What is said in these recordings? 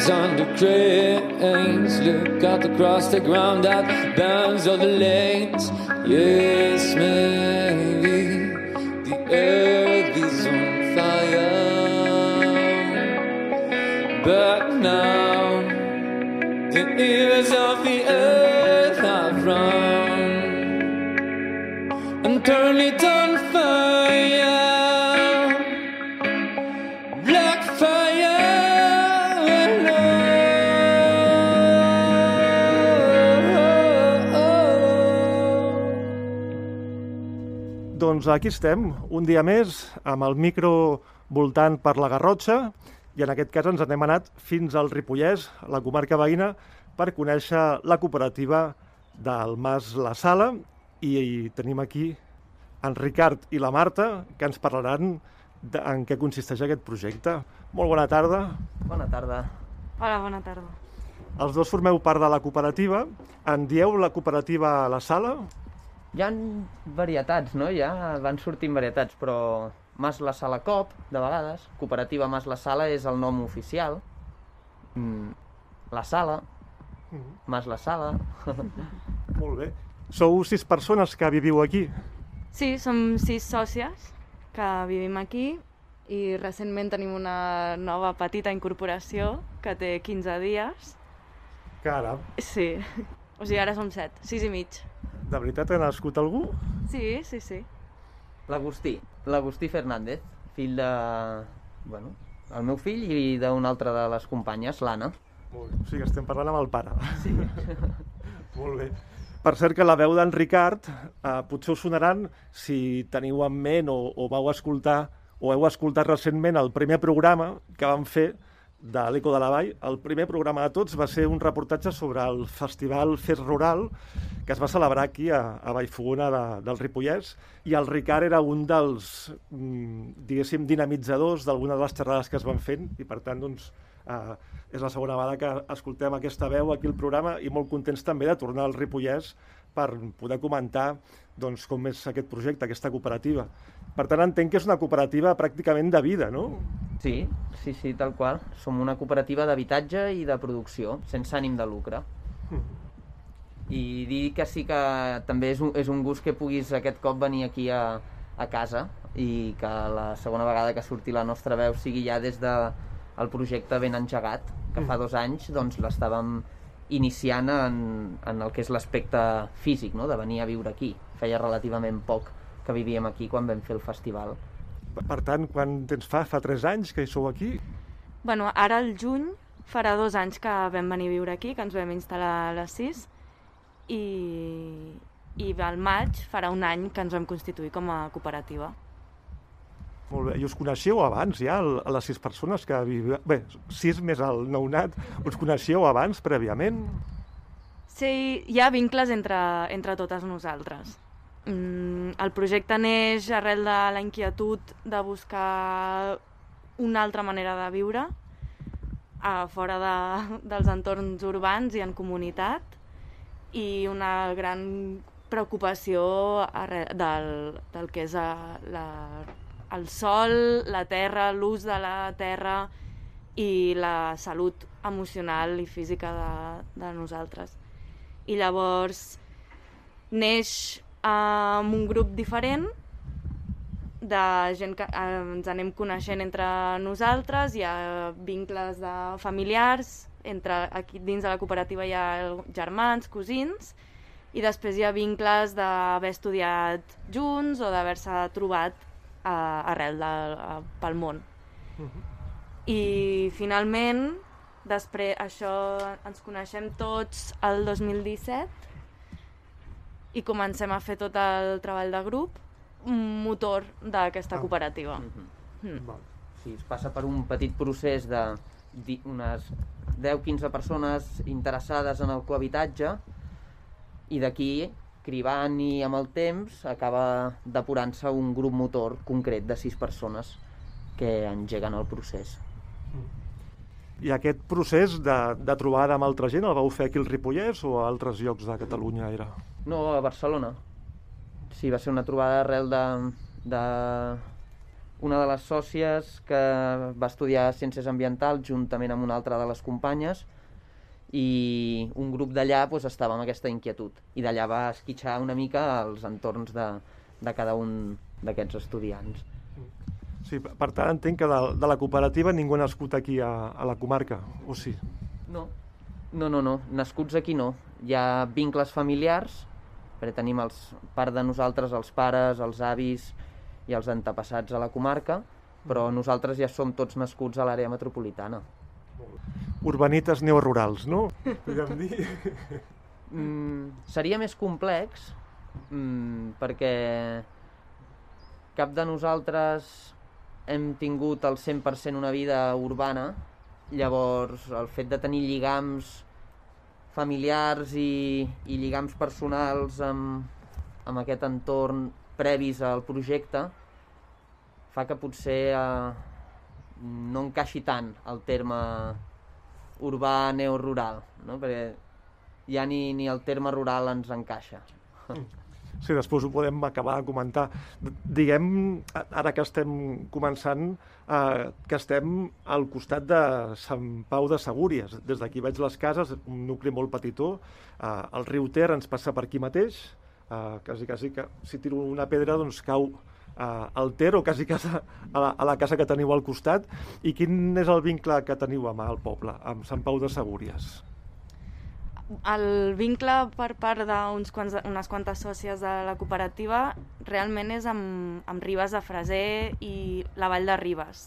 tracks on the cranes. Look at the cross the ground that bends all the lanes. Yes, aquí estem, un dia més, amb el micro voltant per la Garrotxa, i en aquest cas ens n'hem anat fins al Ripollès, la comarca veïna, per conèixer la cooperativa del Mas La Sala, i, i tenim aquí en Ricard i la Marta, que ens parlaran de, en què consisteix aquest projecte. Molt bona tarda. Bona tarda. Hola, bona tarda. Els dos formeu part de la cooperativa. En dieu la cooperativa La Sala? Hi han varietats, no? Ja van sortint varietats, però Mas la Sala Cop, de vegades. Cooperativa Mas la Sala és el nom oficial. Mm, la Sala. Mas la Sala. Molt bé. Sou sis persones que viviu aquí. Sí, som sis sòcies que vivim aquí i recentment tenim una nova petita incorporació que té 15 dies. Caram, Sí, o sigui, ara som set, sis i mig. De veritat ha nascut algú? Sí, sí, sí. L'Agustí. L'Agustí Fernández, fill de... Bueno, el meu fill i d'una altra de les companyes, l'Anna. Molt bé. O sigui, estem parlant amb el pare. Sí. Molt bé. Per cert que la veu d'en Ricard eh, potser us sonaran si teniu en ment o, o vau escoltar o heu escoltat recentment el primer programa que vam fer de l'Eco de la Vall. El primer programa de tots va ser un reportatge sobre el Festival Fes Rural que es va celebrar aquí a, a Vallfogona de, del Ripollès i el Ricard era un dels, mm, diguéssim, dinamitzadors d'alguna de les xerrades que es van fent i per tant, doncs, Uh, és la segona vegada que escoltem aquesta veu aquí al programa i molt contents també de tornar al Ripollès per poder comentar doncs, com és aquest projecte, aquesta cooperativa. Per tant, entenc que és una cooperativa pràcticament de vida, no? Sí, sí, sí, tal qual. Som una cooperativa d'habitatge i de producció, sense ànim de lucre. I dir que sí que també és un, és un gust que puguis aquest cop venir aquí a, a casa i que la segona vegada que surti la nostra veu sigui ja des de el projecte ben engegat, que fa dos anys doncs l'estàvem iniciant en, en el que és l'aspecte físic, no? de venir a viure aquí. Feia relativament poc que vivíem aquí quan vam fer el festival. Per tant, quan temps fa? Fa tres anys que hi sou aquí? Bueno, ara al juny farà dos anys que vam venir a viure aquí, que ens vam instal·lar a les 6, i, i al maig farà un any que ens vam constituir com a cooperativa. Molt bé. I us coneixeu abans ja, el- les sis persones que viveu... Bé, sis més el nounat. Us coneixeu abans, prèviament? Sí, hi ha vincles entre, entre totes nosaltres. Mm, el projecte neix arrel de la inquietud de buscar una altra manera de viure a fora de, dels entorns urbans i en comunitat i una gran preocupació arrel del, del que és eh, la, el sol, la terra, l'ús de la terra i la salut emocional i física de, de nosaltres. I llavors neix eh, amb un grup diferent de gent que eh, ens anem coneixent entre nosaltres, hi ha vincles de familiars, entre aquí dins de la cooperativa hi ha germans, cosins, i després hi ha vincles d'haver estudiat junts o d'haver-se trobat eh, arrel de, eh, pel món. I finalment, després això ens coneixem tots el 2017 i comencem a fer tot el treball de grup, un motor d'aquesta Ah. cooperativa. Mm. Val. Sí, es passa per un petit procés de unes 10-15 persones interessades en el cohabitatge i d'aquí, cribant i amb el temps, acaba depurant-se un grup motor concret de 6 persones que engeguen el procés. I aquest procés de, de trobada amb altra gent el vau fer aquí al Ripollès o a altres llocs de Catalunya era? No, a Barcelona. Sí, va ser una trobada arrel de, de una de les sòcies que va estudiar Ciències Ambientals juntament amb una altra de les companyes i un grup d'allà doncs, estava amb aquesta inquietud i d'allà va esquitxar una mica els entorns de, de cada un d'aquests estudiants. Sí, per tant entenc que de, de la cooperativa ningú ha nascut aquí a, a la comarca, o sí? No, no, no, no. nascuts aquí no. Hi ha vincles familiars, perquè tenim els, part de nosaltres, els pares, els avis i els antepassats a la comarca, però nosaltres ja som tots nascuts a l'àrea metropolitana. Urbanites neorurals, no? Podríem dir. Mm, seria més complex, mm, perquè cap de nosaltres hem tingut al 100% una vida urbana, llavors el fet de tenir lligams familiars i, i lligams personals amb, amb aquest entorn previs al projecte fa que potser eh, no encaixi tant el terme urbà neorural, no? perquè ja ni, ni el terme rural ens encaixa. Sí, després ho podem acabar de comentar. Diguem, ara que estem començant, eh, que estem al costat de Sant Pau de Segúries. Des d'aquí veig les cases, un nucli molt petitó. Eh, el riu Ter ens passa per aquí mateix. Eh, quasi, quasi que si tiro una pedra doncs cau eh, al Ter o quasi, quasi a, la, a la casa que teniu al costat. I quin és el vincle que teniu amb el poble, amb Sant Pau de Segúries? El vincle per part d'unes quantes sòcies de la cooperativa realment és amb, amb Ribes de Freser i la Vall de Ribes,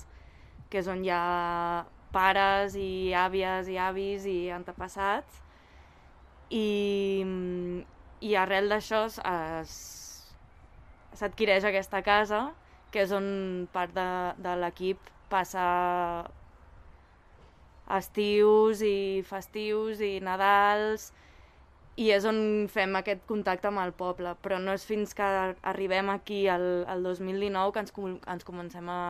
que és on hi ha pares i àvies i avis i antepassats. I, i arrel d'això es- s'adquireix aquesta casa, que és on part de, de l'equip passa estius i festius i Nadals i és on fem aquest contacte amb el poble, però no és fins que arribem aquí al, al 2019 que ens, com- ens comencem a,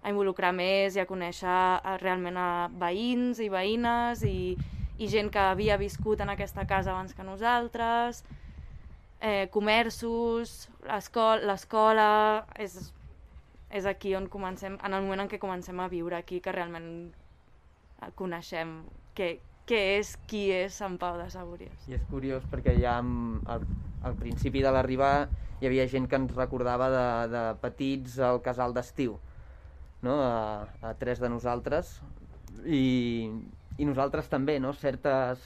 a involucrar més i a conèixer a, realment a veïns i veïnes i, i gent que havia viscut en aquesta casa abans que nosaltres, eh, comerços, l'escola... És, és aquí on comencem, en el moment en què comencem a viure aquí, que realment coneixem què, què és, qui és Sant Pau de Segúries. I és curiós perquè ja al, al principi de l'arribada hi havia gent que ens recordava de, de petits al casal d'estiu, no? a, a tres de nosaltres, i, i nosaltres també, no? certes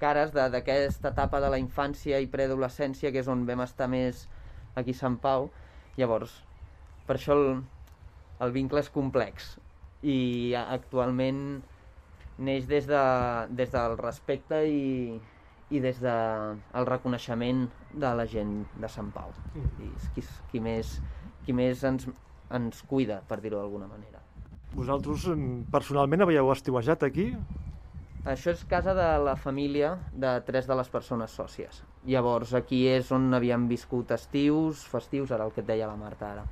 cares d'aquesta etapa de la infància i preadolescència, que és on vam estar més aquí a Sant Pau. Llavors, per això el, el vincle és complex i actualment neix des, de, des del respecte i, i des del de reconeixement de la gent de Sant Pau. Mm. I és qui, qui, més, qui més ens, ens cuida, per dir-ho d'alguna manera. Vosaltres personalment havíeu estiuejat aquí? Això és casa de la família de tres de les persones sòcies. Llavors aquí és on havíem viscut estius, festius, ara el que et deia la Marta ara.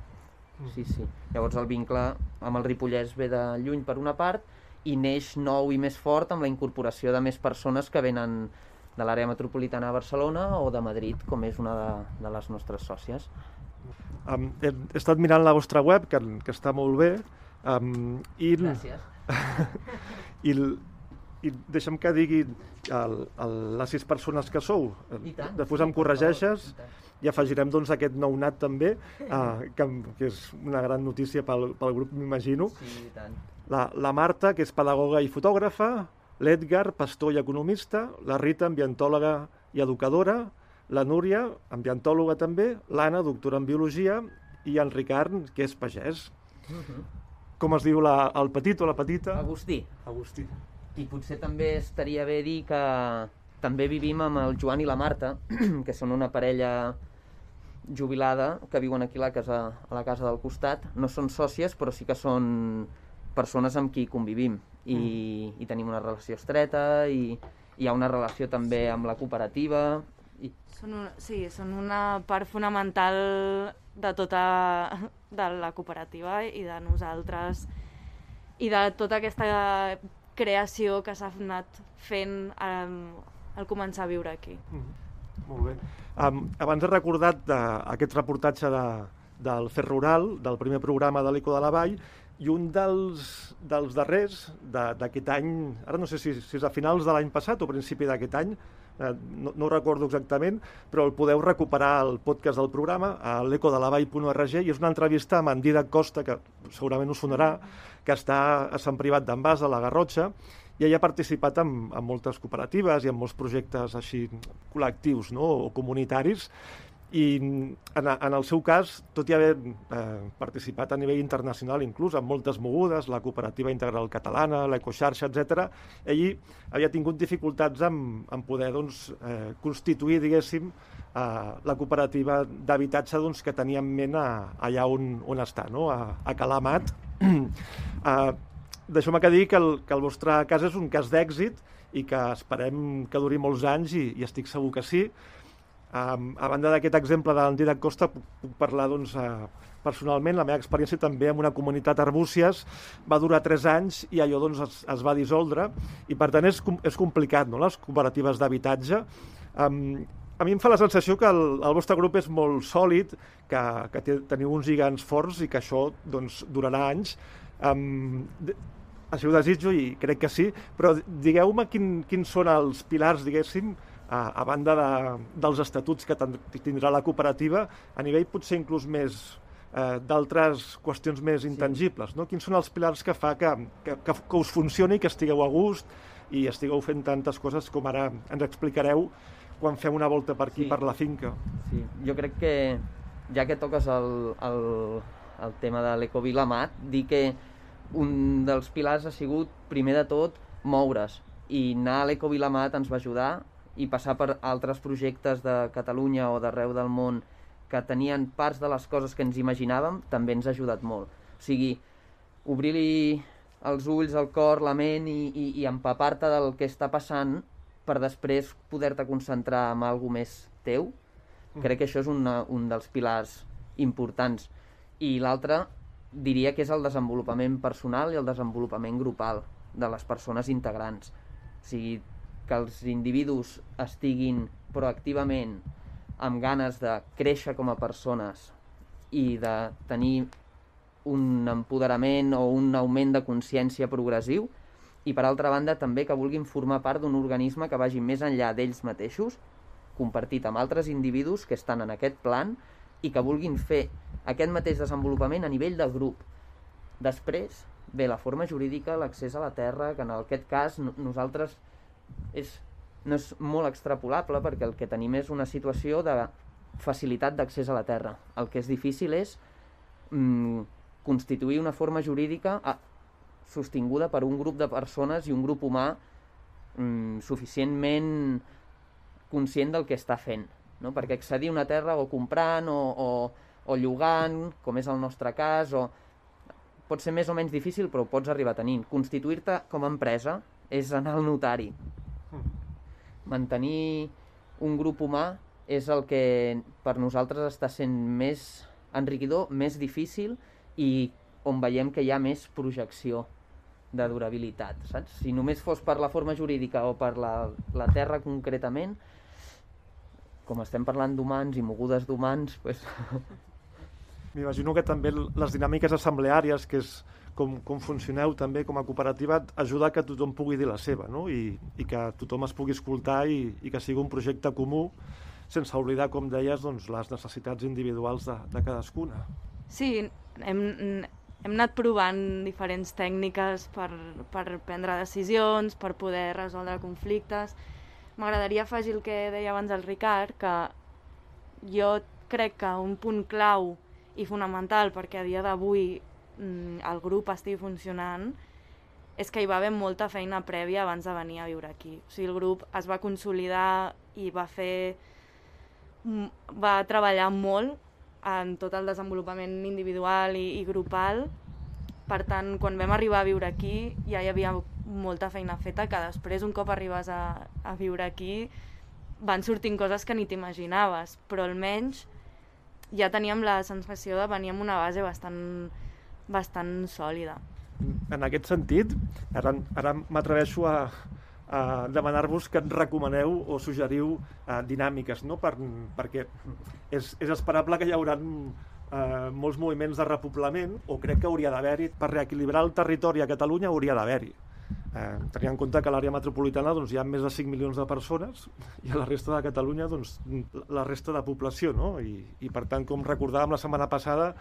Mm. Sí, sí. Llavors el vincle amb el Ripollès ve de lluny per una part i neix nou i més fort amb la incorporació de més persones que venen de l'àrea metropolitana de Barcelona o de Madrid, com és una de, de les nostres sòcies. Um, he, he estat mirant la vostra web, que, que està molt bé. Um, i, Gràcies. I, i deixa'm que digui el, el, les sis persones que sou. I tant. Després em corregeixes i afegirem doncs, aquest nou nat també, uh, que, que és una gran notícia pel, pel grup, m'imagino. Sí, tant la, la Marta, que és pedagoga i fotògrafa, l'Edgar, pastor i economista, la Rita, ambientòloga i educadora, la Núria, ambientòloga també, l'Anna, doctora en biologia, i en Ricard, que és pagès. Uh mhm. -huh. Com es diu la, el petit o la petita? Agustí. Agustí. I potser també estaria bé dir que també vivim amb el Joan i la Marta, que són una parella jubilada que viuen aquí a la casa, a la casa del costat. No són sòcies, però sí que són persones amb qui convivim i, mm. i tenim una relació estreta i, hi ha una relació també amb la cooperativa. I... Són una, sí, són una part fonamental de tota de la cooperativa i de nosaltres i de tota aquesta creació que s'ha anat fent um, al començar a viure aquí. Mm. Molt bé. Um, abans he recordat de, aquest reportatge de, del Fer Rural, del primer programa de l'Eco de la Vall, i un dels, dels darrers d'aquest any, ara no sé si, si és a finals de l'any passat o principi d'aquest any, eh, no, no ho recordo exactament, però el podeu recuperar al podcast del programa, a l'ecodelavall.org, i és una entrevista amb en Didac Costa, que segurament us sonarà, que està a Sant Privat d'en Bas, a la Garrotxa, i ella ha participat en, en moltes cooperatives i en molts projectes així col·lectius no? o comunitaris, i en, en el seu cas, tot i haver eh, participat a nivell internacional inclús en moltes mogudes, la cooperativa integral catalana, l'ecoxarxa, etc., ell havia tingut dificultats en, en poder doncs, eh, constituir, diguéssim, eh, la cooperativa d'habitatge doncs, que tenia en ment a, allà on, on està, no? a, a Calamat. eh, Deixeu-me que digui que el, que el vostre cas és un cas d'èxit i que esperem que duri molts anys i, i estic segur que sí, Um, a banda d'aquest exemple de l'Andidac Costa, puc, puc parlar doncs, uh, personalment, la meva experiència també amb una comunitat arbúcies va durar 3 anys i allò doncs, es, es va dissoldre i per tant és, és complicat, no?, les cooperatives d'habitatge. Um, a mi em fa la sensació que el, el vostre grup és molt sòlid, que, que teniu uns gigants forts i que això doncs, durarà anys. Um, així ho desitjo i crec que sí, però digueu-me quin, quins són els pilars, diguéssim, a, a banda de, dels estatuts que tindrà la cooperativa, a nivell potser inclús més eh, d'altres qüestions més intangibles. No? Quins són els pilars que fa que, que, que, que us funcioni, que estigueu a gust i estigueu fent tantes coses com ara ens explicareu quan fem una volta per aquí, sí. per la finca. Sí, jo crec que ja que toques el, el, el tema de l'Ecovilamat, dir que un dels pilars ha sigut, primer de tot, moure's. I anar a l'Ecovilamat ens va ajudar i passar per altres projectes de Catalunya o d'arreu del món que tenien parts de les coses que ens imaginàvem, també ens ha ajudat molt. O sigui, obrir-li els ulls, el cor, la ment i, i, i empapar-te del que està passant per després poder-te concentrar en alguna més teu, mm. crec que això és una, un dels pilars importants. I l'altre, diria que és el desenvolupament personal i el desenvolupament grupal de les persones integrants. O sigui, que els individus estiguin proactivament amb ganes de créixer com a persones i de tenir un empoderament o un augment de consciència progressiu i per altra banda també que vulguin formar part d'un organisme que vagi més enllà d'ells mateixos, compartit amb altres individus que estan en aquest plan i que vulguin fer aquest mateix desenvolupament a nivell de grup. Després, ve la forma jurídica, l'accés a la terra, que en aquest cas nosaltres és, no és molt extrapolable perquè el que tenim és una situació de facilitat d'accés a la terra. El que és difícil és mm, constituir una forma jurídica a, sostinguda per un grup de persones i un grup humà mm, suficientment conscient del que està fent. No? Perquè accedir a una terra o comprant o, o, o llogant, com és el nostre cas, o pot ser més o menys difícil, però ho pots arribar tenint. Constituir-te com a empresa és anar al notari. Mantenir un grup humà és el que per nosaltres està sent més enriquidor, més difícil i on veiem que hi ha més projecció de durabilitat, saps? Si només fos per la forma jurídica o per la, la terra concretament, com estem parlant d'humans i mogudes d'humans, pues... M'imagino que també les dinàmiques assembleàries, que és com, com funcioneu també com a cooperativa, ajuda que tothom pugui dir la seva, no? I, i que tothom es pugui escoltar i, i que sigui un projecte comú, sense oblidar, com deies, doncs, les necessitats individuals de, de cadascuna. Sí, hem, hem anat provant diferents tècniques per, per prendre decisions, per poder resoldre conflictes. M'agradaria afegir el que deia abans el Ricard, que jo crec que un punt clau i fonamental perquè a dia d'avui mm, el grup estigui funcionant és que hi va haver molta feina prèvia abans de venir a viure aquí. O sigui, el grup es va consolidar i va fer... Mm, va treballar molt en tot el desenvolupament individual i, i grupal. Per tant, quan vam arribar a viure aquí ja hi havia molta feina feta que després, un cop arribes a, a viure aquí, van sortint coses que ni t'imaginaves, però almenys ja teníem la sensació de venir amb una base bastant, bastant sòlida. En aquest sentit, ara, ara m'atreveixo a, a demanar-vos que et recomaneu o suggeriu uh, dinàmiques, no? per, perquè és, és esperable que hi haurà uh, molts moviments de repoblament, o crec que hauria d'haver-hi, per reequilibrar el territori a Catalunya hauria d'haver-hi. Eh, tenint en compte que a l'àrea metropolitana doncs, hi ha més de 5 milions de persones i a la resta de Catalunya doncs, la resta de població. No? I, I per tant, com recordàvem la setmana passada,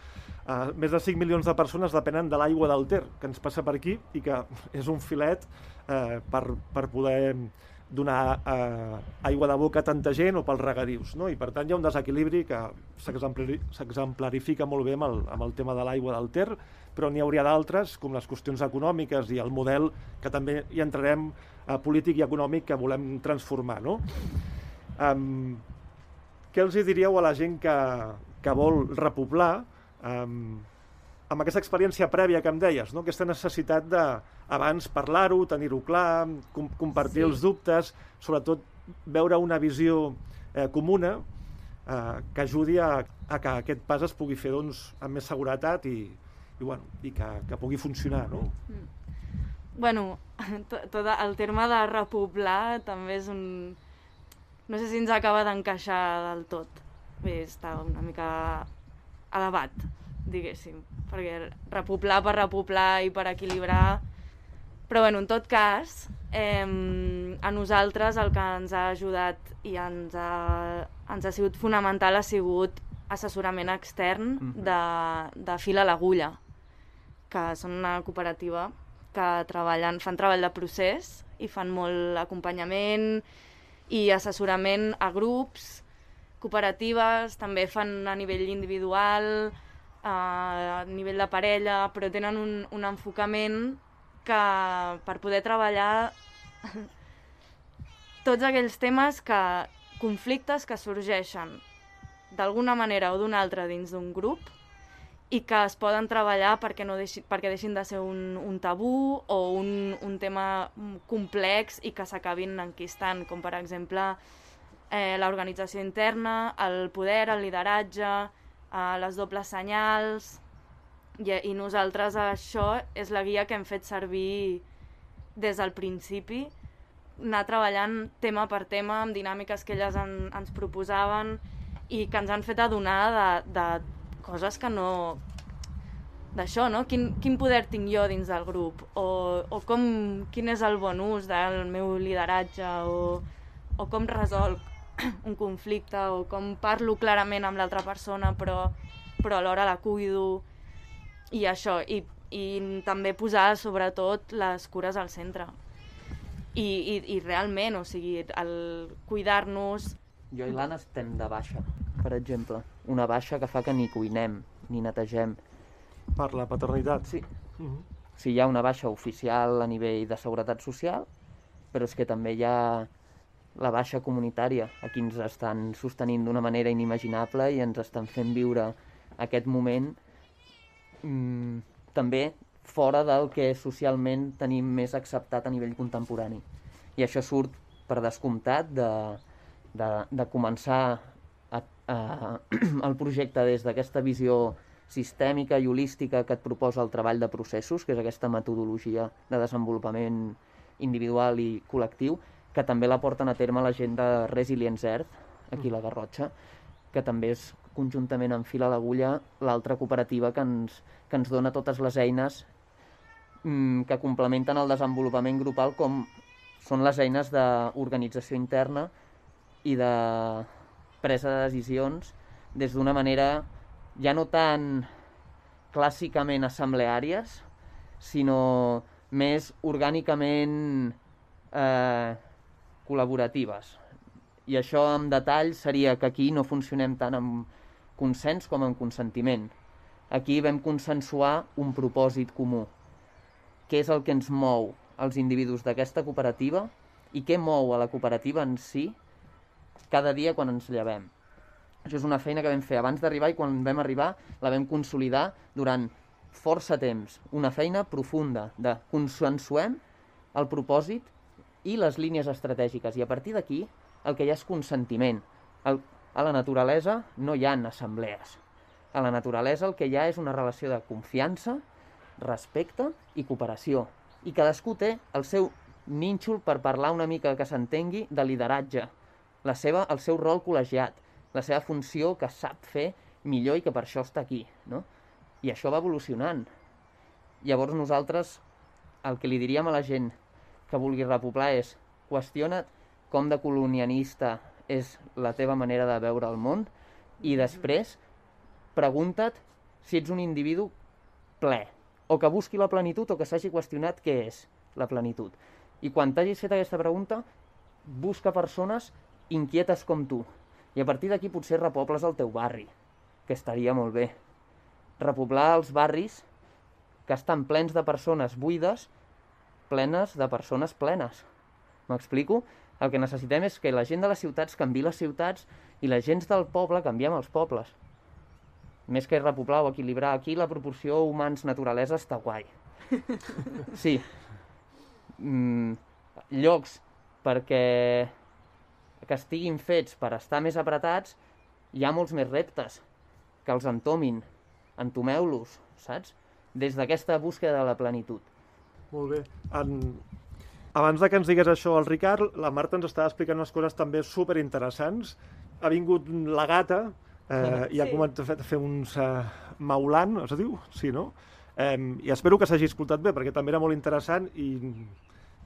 eh, més de 5 milions de persones depenen de l'aigua del Ter, que ens passa per aquí i que és un filet eh, per, per poder donar eh, aigua de boca a tanta gent o pels regadius. No? I per tant hi ha un desequilibri que s'exemplarifica molt bé amb el, amb el tema de l'aigua del Ter, però n'hi hauria d'altres, com les qüestions econòmiques i el model que també hi entrarem eh, polític i econòmic que volem transformar. No? Um, què els hi diríeu a la gent que, que vol repoblar um, amb aquesta experiència prèvia que em deies, no? aquesta necessitat de, abans parlar-ho, tenir-ho clar, com, compartir sí. els dubtes, sobretot veure una visió eh, comuna eh, que ajudi a, a que aquest pas es pugui fer doncs, amb més seguretat i, i, bueno, i que, que pugui funcionar. No? Mm. Bueno, tot, el terme de repoblar també és un... No sé si ens acaba d'encaixar del tot. Bé, està una mica a debat, diguéssim, perquè repoblar per repoblar i per equilibrar però bueno, en tot cas, eh, a nosaltres el que ens ha ajudat i ens ha, ens ha sigut fonamental ha sigut assessorament extern mhm. de, de fil a l'agulla, que són una cooperativa que treballen, fan treball de procés i fan molt acompanyament i assessorament a grups, cooperatives, també fan a nivell individual, a nivell de parella, però tenen un, un enfocament que per poder treballar tots aquells temes que conflictes que sorgeixen d'alguna manera o d'una altra dins d'un grup i que es poden treballar perquè, no deixi, perquè deixin de ser un, un tabú o un, un tema complex i que s'acabin enquistant, com per exemple eh, l'organització interna, el poder, el lideratge, eh, les dobles senyals, I, I nosaltres això és la guia que hem fet servir des del principi, anar treballant tema per tema amb dinàmiques que elles en, ens proposaven i que ens han fet adonar de, de coses que no... d'això, no? Quin, quin poder tinc jo dins del grup? O, o com, quin és el bon ús del meu lideratge? O, o com resolc un conflicte? O com parlo clarament amb l'altra persona però, però alhora la cuido? I això, i, i també posar sobretot les cures al centre. I, i, i realment, o sigui, el cuidar-nos... Jo i l'Anna estem de baixa, per exemple. Una baixa que fa que ni cuinem, ni netegem. Per la paternitat. Sí. Mm -hmm. Sí, hi ha una baixa oficial a nivell de seguretat social, però és que també hi ha la baixa comunitària. Aquí ens estan sostenint d'una manera inimaginable i ens estan fent viure aquest moment mm, també fora del que socialment tenim més acceptat a nivell contemporani. I això surt, per descomptat, de, de, de començar a, a, el projecte des d'aquesta visió sistèmica i holística que et proposa el treball de processos, que és aquesta metodologia de desenvolupament individual i col·lectiu, que també la porten a terme la gent de Resilience Earth, aquí a la Garrotxa, que també és conjuntament amb fil a l'agulla l'altra cooperativa que ens, que ens dona totes les eines mm, que complementen el desenvolupament grupal com són les eines d'organització interna i de presa de decisions des d'una manera ja no tan clàssicament assembleàries, sinó més orgànicament eh, col·laboratives. I això en detall seria que aquí no funcionem tant amb consens com amb consentiment. Aquí vam consensuar un propòsit comú, què és el que ens mou als individus d'aquesta cooperativa i què mou a la cooperativa en si cada dia quan ens llevem. Això és una feina que vam fer abans d'arribar i quan vam arribar la vam consolidar durant força temps. Una feina profunda de consensuem el propòsit i les línies estratègiques. I a partir d'aquí el que hi ha és consentiment. El, a la naturalesa no hi ha assemblees. A la naturalesa el que hi ha és una relació de confiança, respecte i cooperació. I cadascú té el seu nínxol per parlar una mica que s'entengui de lideratge, la seva, el seu rol col·legiat, la seva funció que sap fer millor i que per això està aquí. No? I això va evolucionant. Llavors nosaltres el que li diríem a la gent que vulgui repoblar és qüestiona't com de colonialista és la teva manera de veure el món i després pregunta't si ets un individu ple, o que busqui la plenitud o que s'hagi qüestionat què és la plenitud. I quan t'hagis fet aquesta pregunta, busca persones inquietes com tu. I a partir d'aquí potser repobles el teu barri, que estaria molt bé. Repoblar els barris que estan plens de persones buides, plenes de persones plenes. M'explico? El que necessitem és que la gent de les ciutats canvi les ciutats i la gent del poble canviem els pobles. Més que repoblar o equilibrar aquí, la proporció humans-naturalesa està guai. Sí. Mm, llocs perquè que estiguin fets per estar més apretats, hi ha molts més reptes. Que els entomin, entomeu-los, saps? Des d'aquesta búsqueda de la plenitud. Molt bé. En... Abans de que ens digués això el Ricard, la Marta ens estava explicant unes coses també super interessants. Ha vingut la gata eh, i ha Sí. començat a fer uns eh, maulant, es diu? Sí, no? Eh, I espero que s'hagi escoltat bé, perquè també era molt interessant i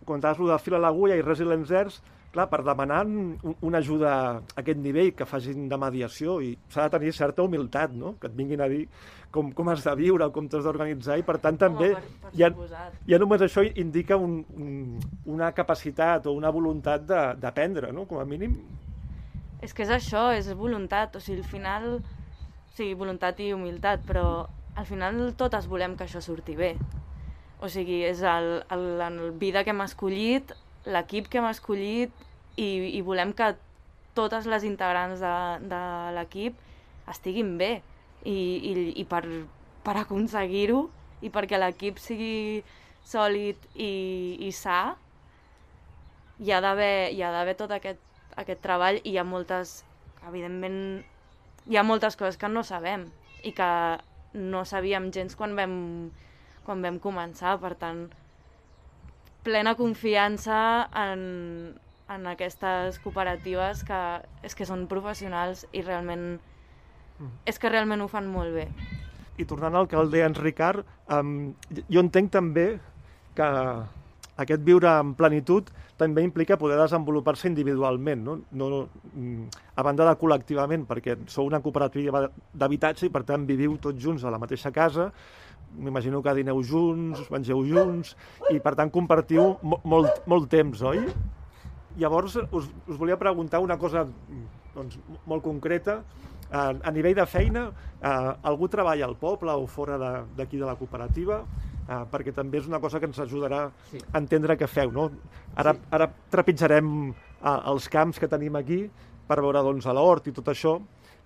comentaves lo de fil a l'agulla i Resilience Airs, clar, per demanar un, una ajuda a aquest nivell que facin de mediació i s'ha de tenir certa humilitat, no? Que et vinguin a dir com, com has de viure, com t'has d'organitzar i per tant també Home, per, per ja, suposat. ja només això indica un, un, una capacitat o una voluntat de- d'aprendre, no? Com a mínim. És que és això, és voluntat, o sigui, al final... Sí, voluntat i humilitat, però al final totes volem que això surti bé. O sigui, és el, el, el vida que hem escollit, l'equip que hem escollit i, i volem que totes les integrants de, de l'equip estiguin bé. I, i, i per, per aconseguir-ho i perquè l'equip sigui sòlid i, i sa, hi ha d'haver hi ha d'haver tot aquest, aquest treball i hi ha moltes, evidentment, hi ha moltes coses que no sabem i que no sabíem gens quan vam, quan vam començar, per tant, plena confiança en, en aquestes cooperatives que és que són professionals i realment és que realment ho fan molt bé. I tornant al que el deia en Ricard, um, jo entenc també que aquest viure en plenitud també implica poder desenvolupar-se individualment, no? No, mm, a banda de col·lectivament, perquè sou una cooperativa d'habitatge i per tant viviu tots junts a la mateixa casa, m'imagino que dineu junts, mengeu junts, i per tant compartiu mo molt, molt temps, oi? Llavors, us, us volia preguntar una cosa doncs, molt concreta. A, a nivell de feina, eh, algú treballa al poble o fora d'aquí de, de la cooperativa? eh, perquè també és una cosa que ens ajudarà sí. a entendre què feu. No? Ara, sí. ara trepitjarem eh, els camps que tenim aquí per veure doncs, l'hort i tot això,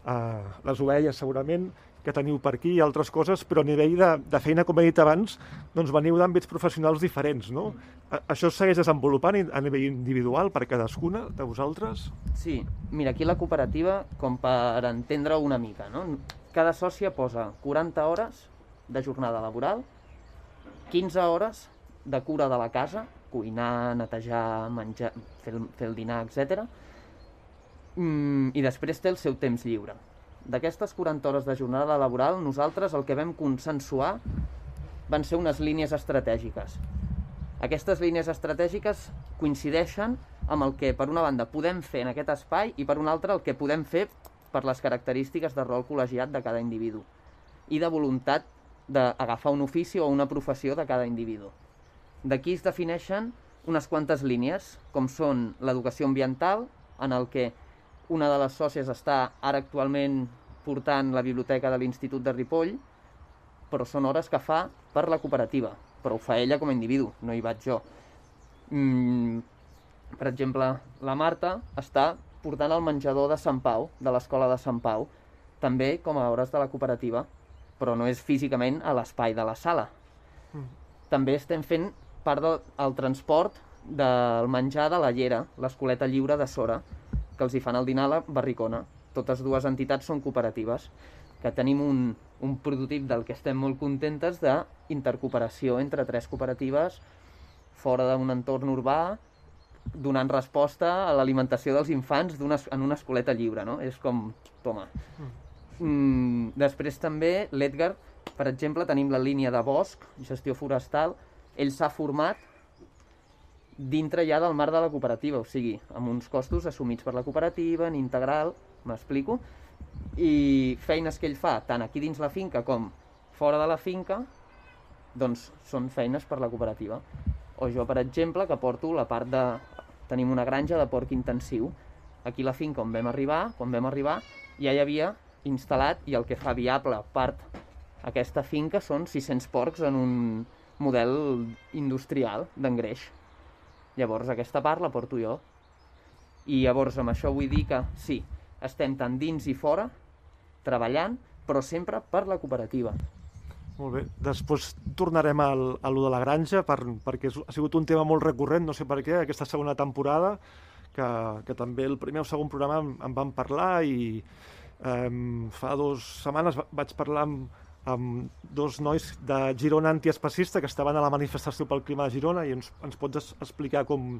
eh, les ovelles segurament, que teniu per aquí i altres coses, però a nivell de, de feina, com he dit abans, doncs veniu d'àmbits professionals diferents, no? A, això es segueix desenvolupant a nivell individual per cadascuna de vosaltres? Sí, mira, aquí la cooperativa, com per entendre una mica, no? Cada sòcia posa 40 hores de jornada laboral 15 hores de cura de la casa, cuinar, netejar, menjar, fer el, fer el dinar, etc. Mm, I després té el seu temps lliure. D'aquestes 40 hores de jornada laboral, nosaltres el que vam consensuar van ser unes línies estratègiques. Aquestes línies estratègiques coincideixen amb el que, per una banda, podem fer en aquest espai i, per una altra, el que podem fer per les característiques de rol col·legiat de cada individu i de voluntat d'agafar un ofici o una professió de cada individu. D'aquí es defineixen unes quantes línies, com són l'educació ambiental, en el que una de les sòcies està ara actualment portant la biblioteca de l'Institut de Ripoll, però són hores que fa per la cooperativa, però ho fa ella com a individu, no hi vaig jo. Mm, per exemple, la Marta està portant el menjador de Sant Pau, de l'escola de Sant Pau, també com a hores de la cooperativa, però no és físicament a l'espai de la sala. Mm. També estem fent part del transport del menjar de la Llera, l'escoleta lliure de Sora, que els hi fan el dinar a la Barricona. Totes dues entitats són cooperatives, que tenim un, un prototip del que estem molt contentes d'intercooperació entre tres cooperatives fora d'un entorn urbà, donant resposta a l'alimentació dels infants en una escoleta lliure, no? És com, toma, mm. Mm, després també l'Edgar, per exemple, tenim la línia de bosc, gestió forestal, ell s'ha format dintre ja del marc de la cooperativa, o sigui, amb uns costos assumits per la cooperativa, en integral, m'explico, i feines que ell fa, tant aquí dins la finca com fora de la finca, doncs són feines per la cooperativa. O jo, per exemple, que porto la part de... Tenim una granja de porc intensiu. Aquí la finca on vam arribar, quan vam arribar, ja hi havia instal·lat i el que fa viable part aquesta finca són 600 porcs en un model industrial d'engreix. Llavors aquesta part la porto jo. I llavors amb això vull dir que sí, estem tant dins i fora treballant, però sempre per la cooperativa. Molt bé. Després tornarem al, a lo de la granja, per, perquè ha sigut un tema molt recurrent, no sé per què, aquesta segona temporada, que, que també el primer o segon programa en, en vam parlar i, Um, fa dues setmanes vaig parlar amb, amb dos nois de Girona antiespacista que estaven a la manifestació pel clima de Girona i ens, ens pots explicar com,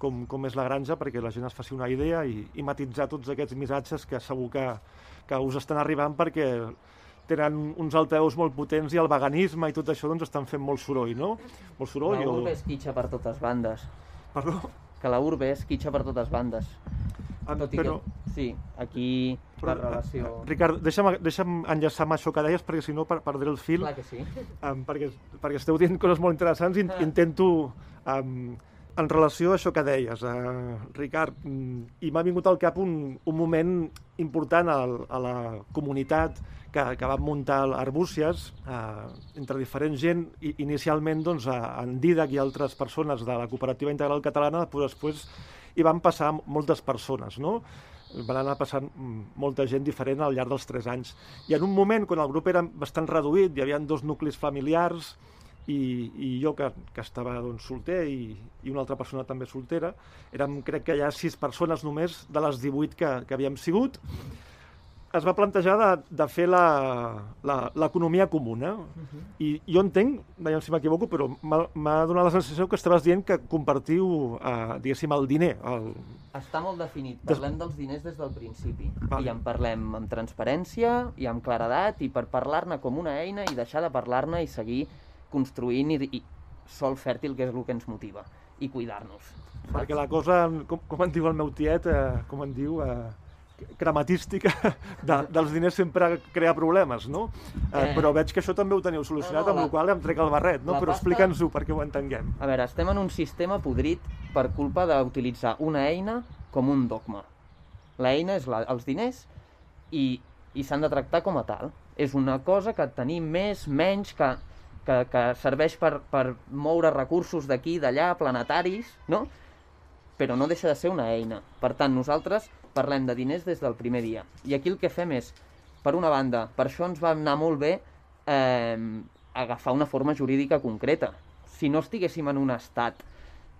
com, com és la granja perquè la gent es faci una idea i, i matitzar tots aquests missatges que segur que, que us estan arribant perquè tenen uns altaveus molt potents i el veganisme i tot això doncs estan fent molt soroll, no? Molt soroll. La urbe o... és quitxa per totes bandes. Perdó? Que la urbe és quitxa per totes bandes. Ah, Tot i però... que, sí, aquí però, la relació... Ricard, deixa'm, deixa'm enllaçar amb això que deies, perquè si no per, perdré el fil. Clar que sí. Um, perquè, perquè esteu dient coses molt interessants i ah. intento... Um, en relació a això que deies, uh, Ricard, i m'ha vingut al cap un, un moment important a, a la comunitat que, que vam muntar Arbúcies, uh, entre diferent gent, i inicialment doncs, a, en Didac i altres persones de la Cooperativa Integral Catalana, però després i van passar moltes persones, no? van anar passant molta gent diferent al llarg dels tres anys. I en un moment, quan el grup era bastant reduït, hi havia dos nuclis familiars i, i jo, que, que estava doncs, solter i, i una altra persona també soltera, érem crec que hi ha sis persones només de les 18 que, que havíem sigut. Es va plantejar de, de fer la- la- l'economia comuna. I jo entenc, veiem si m'equivoco, però m'ha donat la sensació que estaves dient que compartiu, eh, diguéssim, el diner. El... Està molt definit. Des- Parlem dels diners des del principi. Vale. I en parlem amb transparència i amb claredat i per parlar-ne com una eina i deixar de parlar-ne i seguir construint i, i sol fèrtil, que és el que ens motiva, i cuidar-nos. Perquè la cosa, com, com en diu el meu tiet, eh, com en diu, eh, crematística de, dels diners sempre crea problemes, no? Eh, Eh. però veig que això també ho teniu solucionat, No, no, amb la- qual em trec el barret, no? Però pasta- explica'ns-ho perquè ho entenguem. A veure, estem en un sistema podrit per culpa d'utilitzar una eina com un dogma. L'eina és la, els diners i, i s'han de tractar com a tal. És una cosa que tenim més, menys, que, que, que serveix per, per moure recursos d'aquí, d'allà, planetaris, no? Però no deixa de ser una eina. Per tant, nosaltres parlem de diners des del primer dia. I aquí el que fem és, per una banda, per això ens va anar molt bé eh, agafar una forma jurídica concreta. Si no estiguéssim en un estat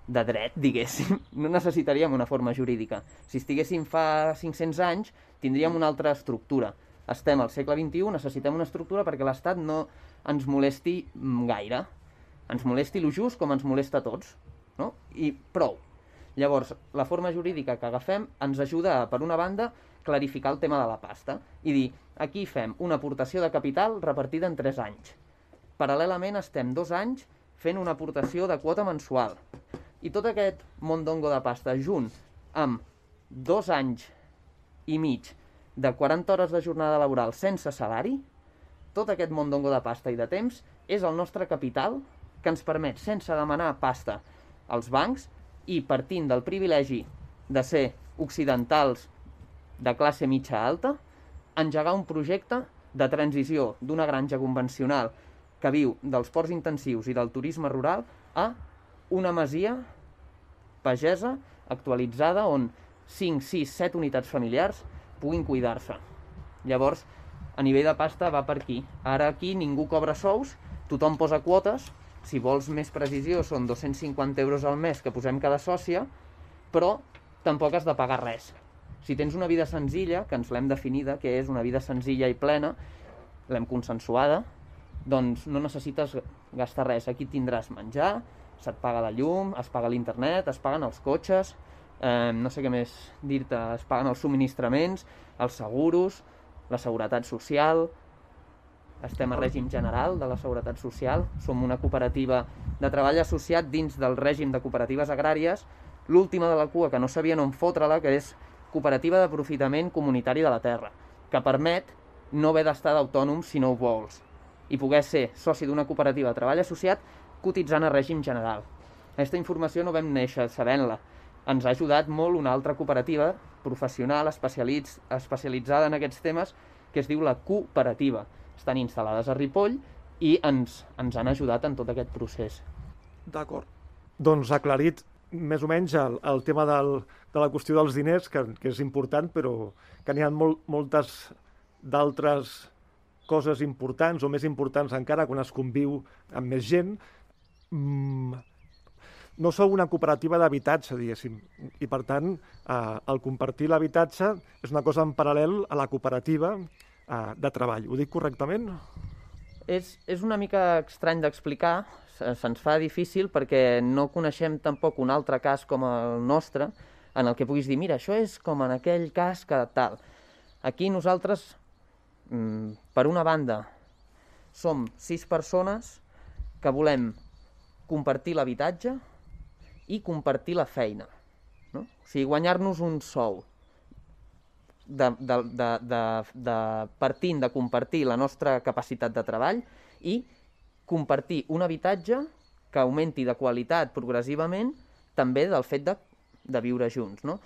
de dret, diguéssim, no necessitaríem una forma jurídica. Si estiguéssim fa 500 anys, tindríem una altra estructura. Estem al segle XXI, necessitem una estructura perquè l'Estat no ens molesti gaire. Ens molesti lo just com ens molesta a tots. No? I prou. Llavors, la forma jurídica que agafem ens ajuda a, per una banda, clarificar el tema de la pasta i dir, aquí fem una aportació de capital repartida en 3 anys. Paral·lelament estem dos anys fent una aportació de quota mensual. I tot aquest mondongo de pasta junt amb dos anys i mig de 40 hores de jornada laboral sense salari, tot aquest mondongo de pasta i de temps és el nostre capital que ens permet, sense demanar pasta als bancs i partint del privilegi de ser occidentals de classe mitja alta, engegar un projecte de transició d'una granja convencional que viu dels ports intensius i del turisme rural a una masia pagesa actualitzada on 5, 6, 7 unitats familiars puguin cuidar-se. Llavors, a nivell de pasta va per aquí. Ara aquí ningú cobra sous, tothom posa quotes, si vols més precisió són 250 euros al mes que posem cada sòcia, però tampoc has de pagar res. Si tens una vida senzilla, que ens l'hem definida, que és una vida senzilla i plena, l'hem consensuada, doncs no necessites gastar res. Aquí tindràs menjar, se't paga la llum, es paga l'internet, es paguen els cotxes, eh, no sé què més dir-te, es paguen els subministraments, els seguros, la seguretat social, estem a règim general de la seguretat social, som una cooperativa de treball associat dins del règim de cooperatives agràries, l'última de la cua que no sabien on fotre-la, que és cooperativa d'aprofitament comunitari de la terra, que permet no haver d'estar d'autònom si no ho vols, i poder ser soci d'una cooperativa de treball associat cotitzant a règim general. Aquesta informació no vam néixer sabent-la. Ens ha ajudat molt una altra cooperativa professional especialitz, especialitzada en aquests temes que es diu la cooperativa. Estan instal·lades a Ripoll i ens, ens han ajudat en tot aquest procés. D'acord. Doncs aclarit més o menys el, el tema del, de la qüestió dels diners, que, que és important, però que n'hi ha molt, moltes d'altres coses importants o més importants encara quan es conviu amb més gent. Mm, no sou una cooperativa d'habitatge, diguéssim, i per tant eh, el compartir l'habitatge és una cosa en paral·lel a la cooperativa eh, de treball. Ho dic correctament? És, és una mica estrany d'explicar, se- se'ns fa difícil perquè no coneixem tampoc un altre cas com el nostre en el que puguis dir, mira, això és com en aquell cas que tal. Aquí nosaltres, mm, per una banda, som sis persones que volem compartir l'habitatge i compartir la feina. No? O sigui, guanyar-nos un sou de, de, de, de, de partint de compartir la nostra capacitat de treball i compartir un habitatge que augmenti de qualitat progressivament també del fet de, de viure junts. No?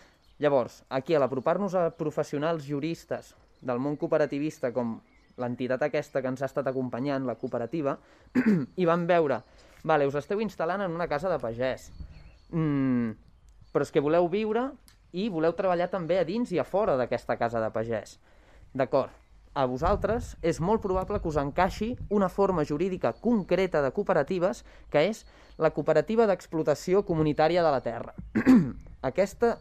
Llavors, aquí, a l'apropar-nos a professionals juristes del món cooperativista com l'entitat aquesta que ens ha estat acompanyant, la cooperativa, i van veure, vale, us esteu instal·lant en una casa de pagès, mm, però és que voleu viure i voleu treballar també a dins i a fora d'aquesta casa de pagès. D'acord, a vosaltres és molt probable que us encaixi una forma jurídica concreta de cooperatives, que és la cooperativa d'explotació comunitària de la terra. Aquesta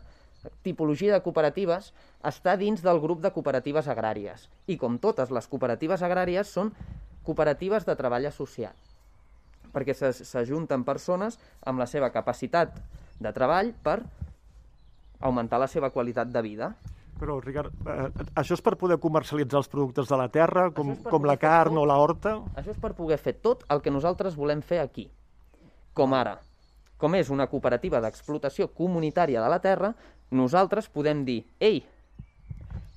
tipologia de cooperatives està dins del grup de cooperatives agràries. I com totes les cooperatives agràries són cooperatives de treball associat perquè s'ajunten persones amb la seva capacitat de treball per augmentar la seva qualitat de vida. Però, Ricard, eh, això és per poder comercialitzar els productes de la terra, com, com la carn tot. o la horta? Això és per poder fer tot el que nosaltres volem fer aquí. Com ara, com és una cooperativa d'explotació comunitària de la terra, nosaltres podem dir, ei,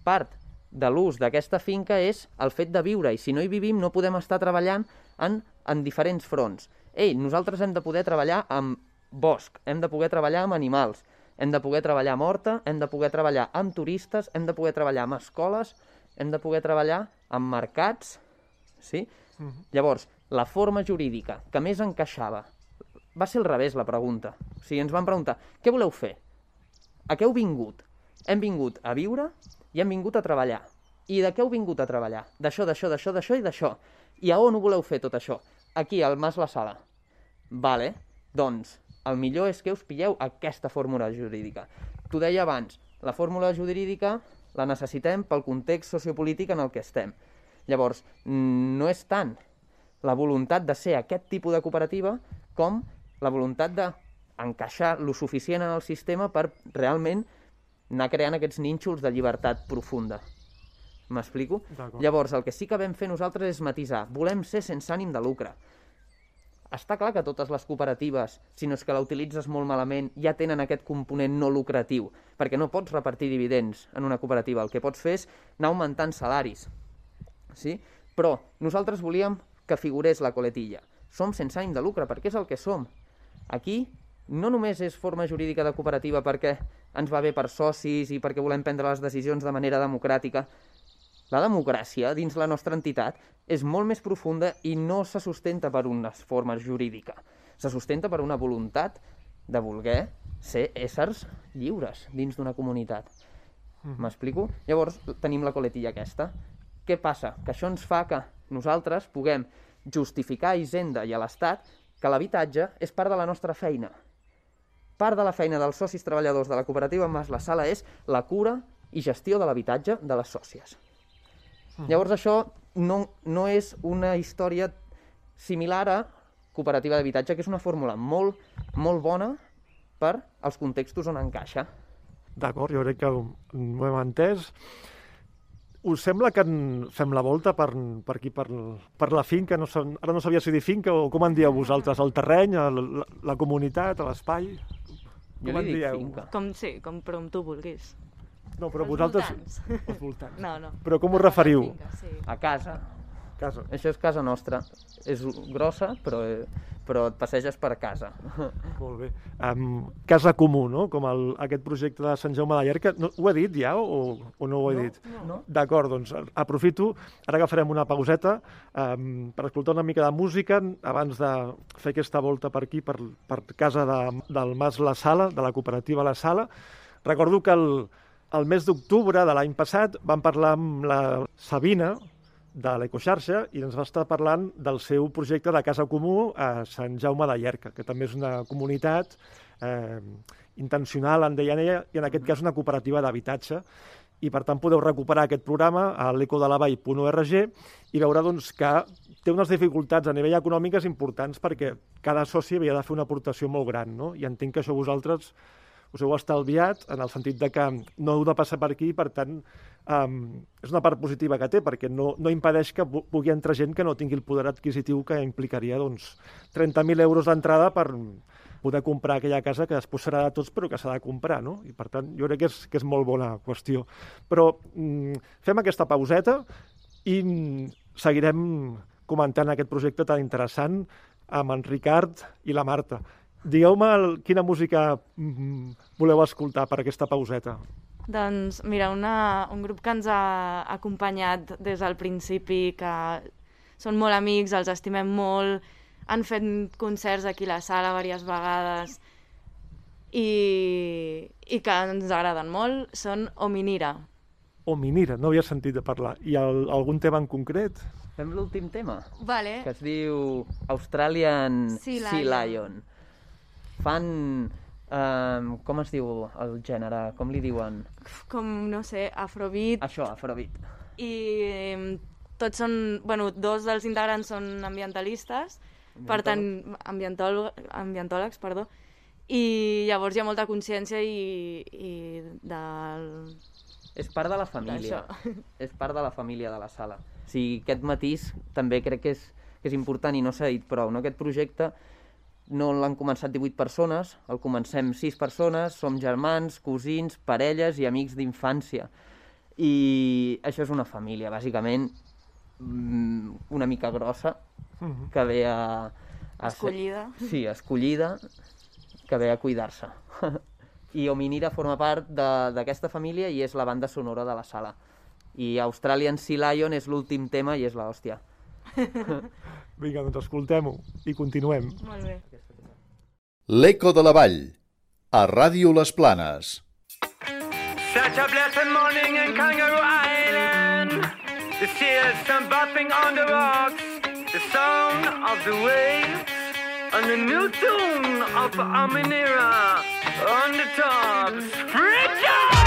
part de l'ús d'aquesta finca és el fet de viure, i si no hi vivim no podem estar treballant en, en diferents fronts. Ei, nosaltres hem de poder treballar amb bosc, hem de poder treballar amb animals, hem de poder treballar amb horta, hem de poder treballar amb turistes, hem de poder treballar amb escoles, hem de poder treballar amb mercats, sí? Llavors, la forma jurídica que més encaixava va ser al revés la pregunta. O sigui, ens van preguntar, què voleu fer? A què heu vingut? Hem vingut a viure i hem vingut a treballar. I de què heu vingut a treballar? D'això, d'això, d'això, d'això i d'això. I a on ho voleu fer tot això? Aquí, al Mas La Sala. Vale, doncs, el millor és que us pilleu aquesta fórmula jurídica. T'ho deia abans, la fórmula jurídica la necessitem pel context sociopolític en el que estem. Llavors, no és tant la voluntat de ser aquest tipus de cooperativa com la voluntat d'encaixar lo suficient en el sistema per realment anar creant aquests nínxols de llibertat profunda. M'explico? Llavors, el que sí que vam fer nosaltres és matisar. Volem ser sense ànim de lucre. Està clar que totes les cooperatives, si no és que la utilitzes molt malament, ja tenen aquest component no lucratiu, perquè no pots repartir dividends en una cooperativa. El que pots fer és anar augmentant salaris. Sí? Però nosaltres volíem que figurés la coletilla. Som sense ànim de lucre, perquè és el que som. Aquí no només és forma jurídica de cooperativa perquè ens va bé per socis i perquè volem prendre les decisions de manera democràtica. La democràcia dins la nostra entitat és molt més profunda i no se sustenta per una forma jurídica. Se sustenta per una voluntat de voler ser éssers lliures dins d'una comunitat. M'explico? Llavors tenim la coletilla aquesta. Què passa? Que això ens fa que nosaltres puguem justificar a Hisenda i a l'Estat que l'habitatge és part de la nostra feina. Part de la feina dels socis treballadors de la cooperativa Mas La Sala és la cura i gestió de l'habitatge de les sòcies. Llavors això no, no és una història similar a cooperativa d'habitatge, que és una fórmula molt, molt bona per als contextos on encaixa. D'acord, jo crec que ho ho hem entès. Us sembla que en fem la volta per, per aquí, per, per la finca? No, ara no sabia si dir finca o com en dieu vosaltres? El terreny, el, la, la comunitat, l'espai? Jo Com li en dic dieu? finca. Com, sí, com, però com tu vulguis. No, però Els vosaltres... voltants. Els voltants. No, no. Però com us referiu? Vinga, sí. A casa. Casa. Això és casa nostra. És grossa, però, però et passeges per casa. Molt bé. Um, casa comú, no? Com el, aquest projecte de Sant Jaume de Llerca. No, ho he dit ja o, o no ho he dit? No? D'acord, doncs aprofito. Ara agafarem una pauseta um, per escoltar una mica de música abans de fer aquesta volta per aquí, per, per casa de, del Mas La Sala, de la cooperativa La Sala. Recordo que el, el mes d'octubre de l'any passat vam parlar amb la Sabina, de l'Ecoxarxa i ens va estar parlant del seu projecte de casa comú a Sant Jaume de Llerca, que també és una comunitat eh, intencional, en deia ella, i en aquest cas una cooperativa d'habitatge. I per tant podeu recuperar aquest programa a l'ecodelavall.org i veure doncs, que té unes dificultats a nivell econòmiques importants perquè cada soci havia de fer una aportació molt gran, no? I entenc que això vosaltres us heu estalviat en el sentit de que no heu de passar per aquí per tant, um, és una part positiva que té, perquè no, no impedeix que pu- pugui entrar gent que no tingui el poder adquisitiu que implicaria doncs, 30.000 euros d'entrada per poder comprar aquella casa que després serà de tots però que s'ha de comprar, no? I per tant, jo crec que és, que és molt bona qüestió. Però mm, fem aquesta pauseta i seguirem comentant aquest projecte tan interessant amb en Ricard i la Marta. Digueu-me quina música mm, voleu escoltar per aquesta pauseta. Doncs mira, una, un grup que ens ha acompanyat des del principi, que són molt amics, els estimem molt, han fet concerts aquí a la sala diverses vegades i, i que ens agraden molt, són Ominira. O Minira, no havia sentit de parlar. I el, algun tema en concret? Fem l'últim tema, Vale. que es diu Australian Sea Sea Lion. Fan Um, com es diu el gènere? Com li diuen? Com, no sé, afrobeat, Això, afrobeat. i tots són, bueno, dos dels integrants són ambientalistes, per tant, ambientòleg, ambientòlegs, perdó, i llavors hi ha molta consciència i, i del... És part de la família. És part de la família de la sala. O sigui, aquest matís també crec que és, que és important i no s'ha dit prou. No? Aquest projecte no l'han començat 18 persones, el comencem 6 persones, som germans, cosins, parelles i amics d'infància. I això és una família, bàsicament, mm, una mica grossa, que ve a... a ser- Escollida. Sí, escollida, que ve a cuidar-se. I Ominira forma part de- d'aquesta família i és la banda sonora de la sala. I Australian Sea Lion és l'últim tema i és l'hòstia. Vinga, doncs escoltem-ho i continuem. Molt bé. L'Eco de la Vall, a Ràdio Les Planes. Such a blessed morning in Kangaroo Island. The seals are buffing on the rocks. The sound of the waves. And the new tune of Aminera on the tops. Freedom!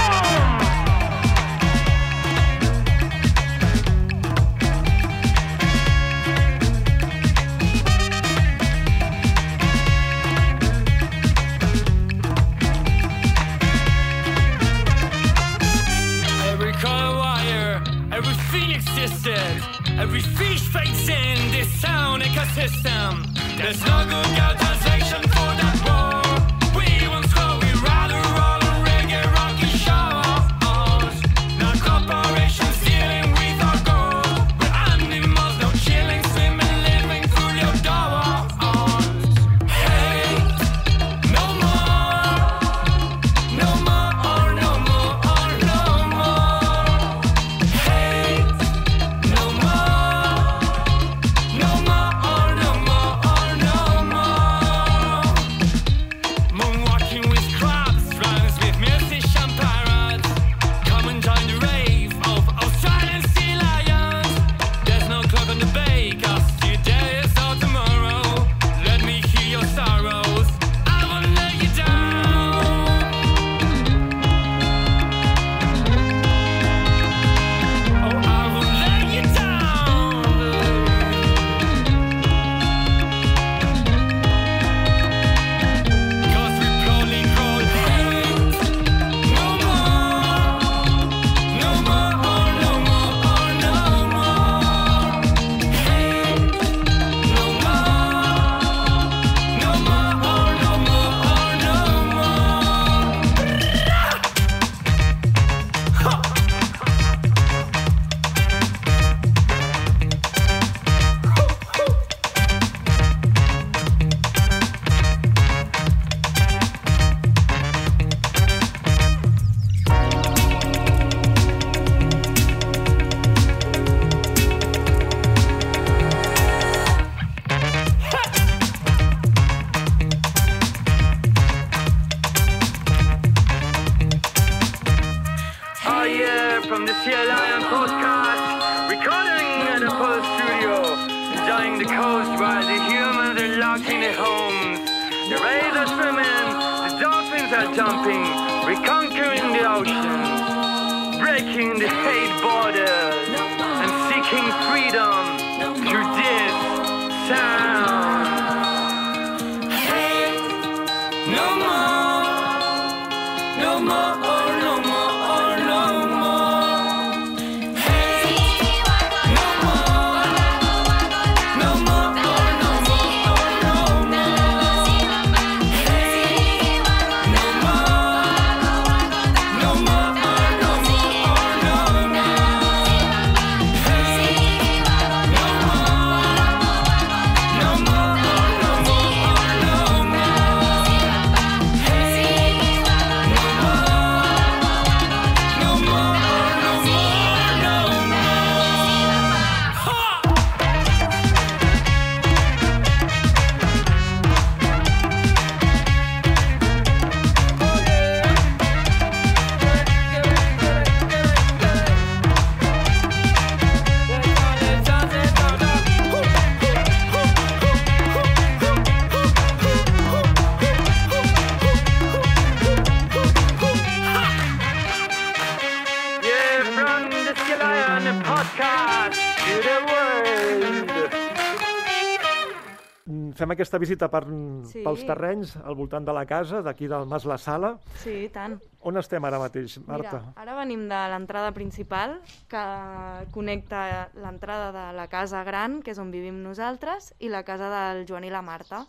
Fem aquesta visita per, Sí. pels terrenys al voltant de la casa, d'aquí del Mas La Sala. Sí, i tant. On estem ara mateix, Marta? Mira, ara venim de l'entrada principal, que connecta l'entrada de la casa gran, que és on vivim nosaltres, i la casa del Joan i la Marta.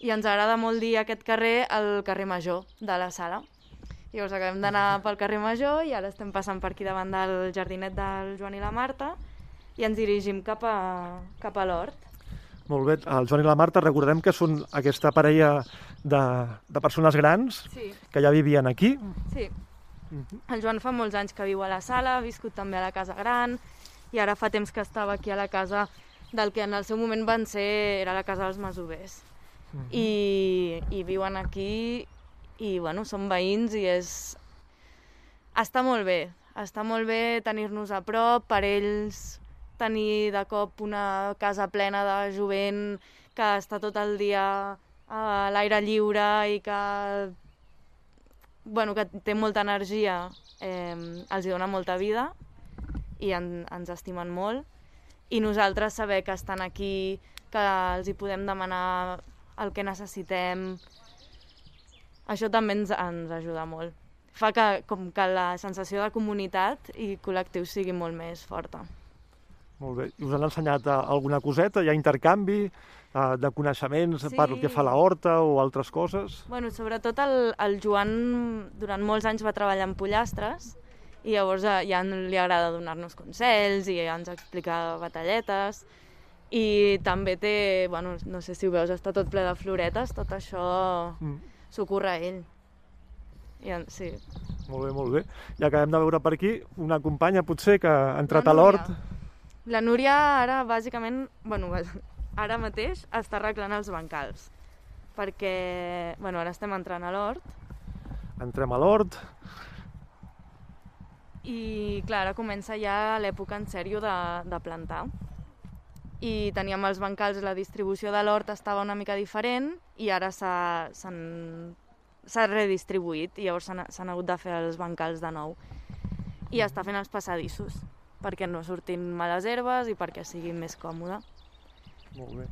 I ens agrada molt dir aquest carrer el carrer Major de la sala. Llavors acabem d'anar pel carrer Major i ara estem passant per aquí davant del jardinet del Joan i la Marta i ens dirigim cap a, cap a l'hort. Molt bé, el Joan i la Marta, recordem que són aquesta parella de, de persones grans Sí, que ja vivien aquí. sí. El Joan fa molts anys que viu a la sala, ha viscut també a la casa gran i ara fa temps que estava aquí a la casa del que en el seu moment van ser, era la casa dels masovers. I, I viuen aquí i bueno, són veïns i és... Està molt bé, està molt bé tenir-nos a prop, per ells tenir de cop una casa plena de jovent que està tot el dia a l'aire lliure i que bueno, que té molta energia, eh, els dona molta vida i en, ens estimen molt. I nosaltres saber que estan aquí, que els hi podem demanar el que necessitem, això també ens, ens ajuda molt. Fa que, com que la sensació de comunitat i col·lectiu sigui molt més forta. Molt bé. I us han ensenyat eh, alguna coseta? Hi ha intercanvi eh, de coneixements Sí. per el que fa la horta o altres coses? Bueno, sobretot el, el Joan durant molts anys va treballar en pollastres i llavors eh, ja li agrada donar-nos consells i ja ens explica batalletes i també té, bueno, no sé si ho veus, està tot ple de floretes, tot això Mm. s'ho curra ell. I, sí. Molt bé, molt bé. I acabem de veure per aquí una companya, potser, que ha entrat La a l'hort. Núria. La Núria ara, bàsicament, bueno, ara mateix està arreglant els bancals perquè, bueno, ara estem entrant a l'hort Entrem a l'hort. I, clar, ara comença ja l'època en sèrio de, de plantar. I teníem els bancals, la distribució de l'hort estava una mica diferent i ara s'ha redistribuït i llavors s'han s'han hagut de fer els bancals de nou. I està fent els passadissos perquè no surtin males herbes i perquè sigui més còmode. Molt bé.